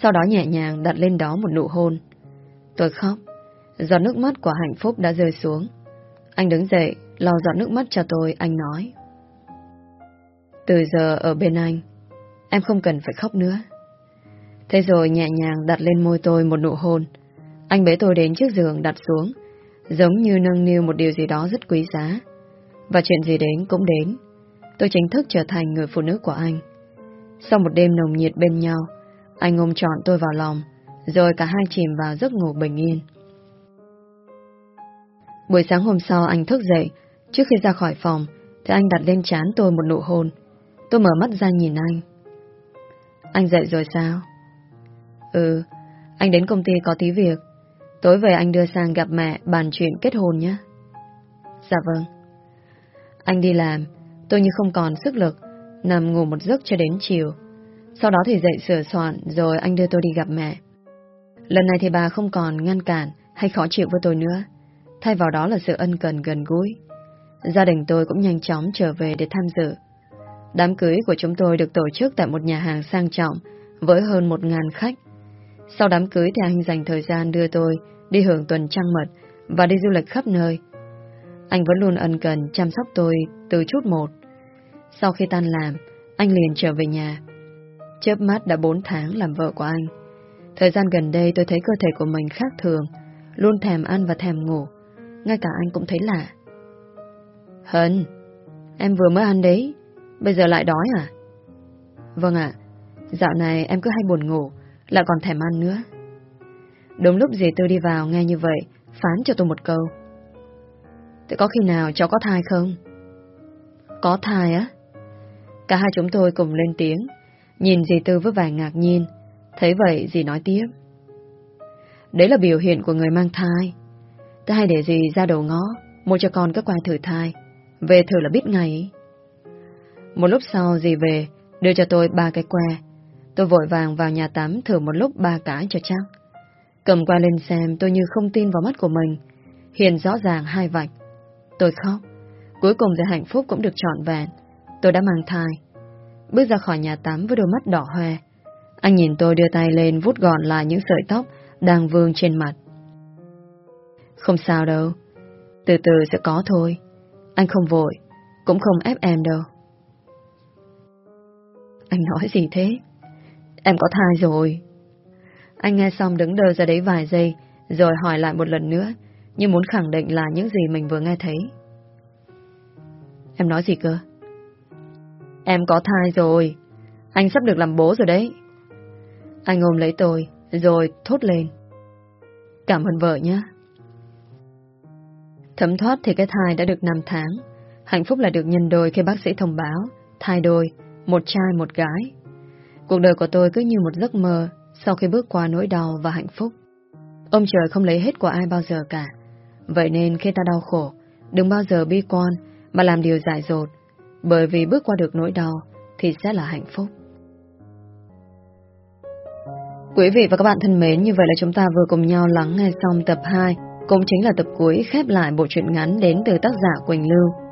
sau đó nhẹ nhàng đặt lên đó một nụ hôn. Tôi khóc, giọt nước mắt của hạnh phúc đã rơi xuống. Anh đứng dậy, lau giọt nước mắt cho tôi, anh nói. Từ giờ ở bên anh, em không cần phải khóc nữa. Thế rồi nhẹ nhàng đặt lên môi tôi một nụ hôn. Anh bế tôi đến trước giường đặt xuống, giống như nâng niu một điều gì đó rất quý giá. Và chuyện gì đến cũng đến. Tôi chính thức trở thành người phụ nữ của anh. Sau một đêm nồng nhiệt bên nhau, anh ôm trọn tôi vào lòng, rồi cả hai chìm vào giấc ngủ bình yên. Buổi sáng hôm sau anh thức dậy, trước khi ra khỏi phòng, thì anh đặt lên trán tôi một nụ hôn. Tôi mở mắt ra nhìn anh. Anh dậy rồi sao? Ừ, anh đến công ty có tí việc. Tối về anh đưa sang gặp mẹ bàn chuyện kết hôn nhé. Dạ vâng. Anh đi làm, tôi như không còn sức lực, nằm ngủ một giấc cho đến chiều. Sau đó thì dậy sửa soạn rồi anh đưa tôi đi gặp mẹ. Lần này thì bà không còn ngăn cản hay khó chịu với tôi nữa. Thay vào đó là sự ân cần gần gũi. Gia đình tôi cũng nhanh chóng trở về để tham dự. Đám cưới của chúng tôi được tổ chức tại một nhà hàng sang trọng với hơn một ngàn khách. Sau đám cưới thì anh dành thời gian đưa tôi đi hưởng tuần trăng mật và đi du lịch khắp nơi. Anh vẫn luôn ân cần chăm sóc tôi từ chút một. Sau khi tan làm, anh liền trở về nhà. Chớp mắt đã 4 tháng làm vợ của anh. Thời gian gần đây tôi thấy cơ thể của mình khác thường, luôn thèm ăn và thèm ngủ. Ngay cả anh cũng thấy lạ. Hân, em vừa mới ăn đấy, bây giờ lại đói à? Vâng ạ, dạo này em cứ hay buồn ngủ, lại còn thèm ăn nữa. Đúng lúc dì tư đi vào nghe như vậy, phán cho tôi một câu. Thế có khi nào cháu có thai không? Có thai á? Cả hai chúng tôi cùng lên tiếng, nhìn dì Tư với vài ngạc nhiên. Thấy vậy dì nói tiếp. Đấy là biểu hiện của người mang thai. ta hay để dì ra đầu ngó, mua cho con các quai thử thai. Về thử là biết ngày. Một lúc sau dì về, đưa cho tôi ba cái que. Tôi vội vàng vào nhà tắm thử một lúc ba cái cho chắc. Cầm qua lên xem tôi như không tin vào mắt của mình. Hiền rõ ràng hai vạch. Tôi khóc. Cuối cùng thì hạnh phúc cũng được trọn vẹn. Tôi đã mang thai. Bước ra khỏi nhà tắm với đôi mắt đỏ hoe. Anh nhìn tôi đưa tay lên vút gọn lại những sợi tóc đang vương trên mặt. Không sao đâu. Từ từ sẽ có thôi. Anh không vội. Cũng không ép em đâu. Anh nói gì thế? Em có thai rồi. Anh nghe xong đứng đơ ra đấy vài giây, rồi hỏi lại một lần nữa, như muốn khẳng định là những gì mình vừa nghe thấy. Em nói gì cơ? Em có thai rồi. Anh sắp được làm bố rồi đấy. Anh ôm lấy tôi, rồi thốt lên. Cảm ơn vợ nhé. Thấm thoát thì cái thai đã được 5 tháng. Hạnh phúc là được nhân đôi khi bác sĩ thông báo, thai đôi, một trai một gái. Cuộc đời của tôi cứ như một giấc mơ sau khi bước qua nỗi đau và hạnh phúc. Ông trời không lấy hết của ai bao giờ cả. Vậy nên khi ta đau khổ, đừng bao giờ bi quan mà làm điều dại dột, bởi vì bước qua được nỗi đau thì sẽ là hạnh phúc. Quý vị và các bạn thân mến, như vậy là chúng ta vừa cùng nhau lắng nghe xong tập 2, cũng chính là tập cuối khép lại bộ truyện ngắn đến từ tác giả Quỳnh Lưu.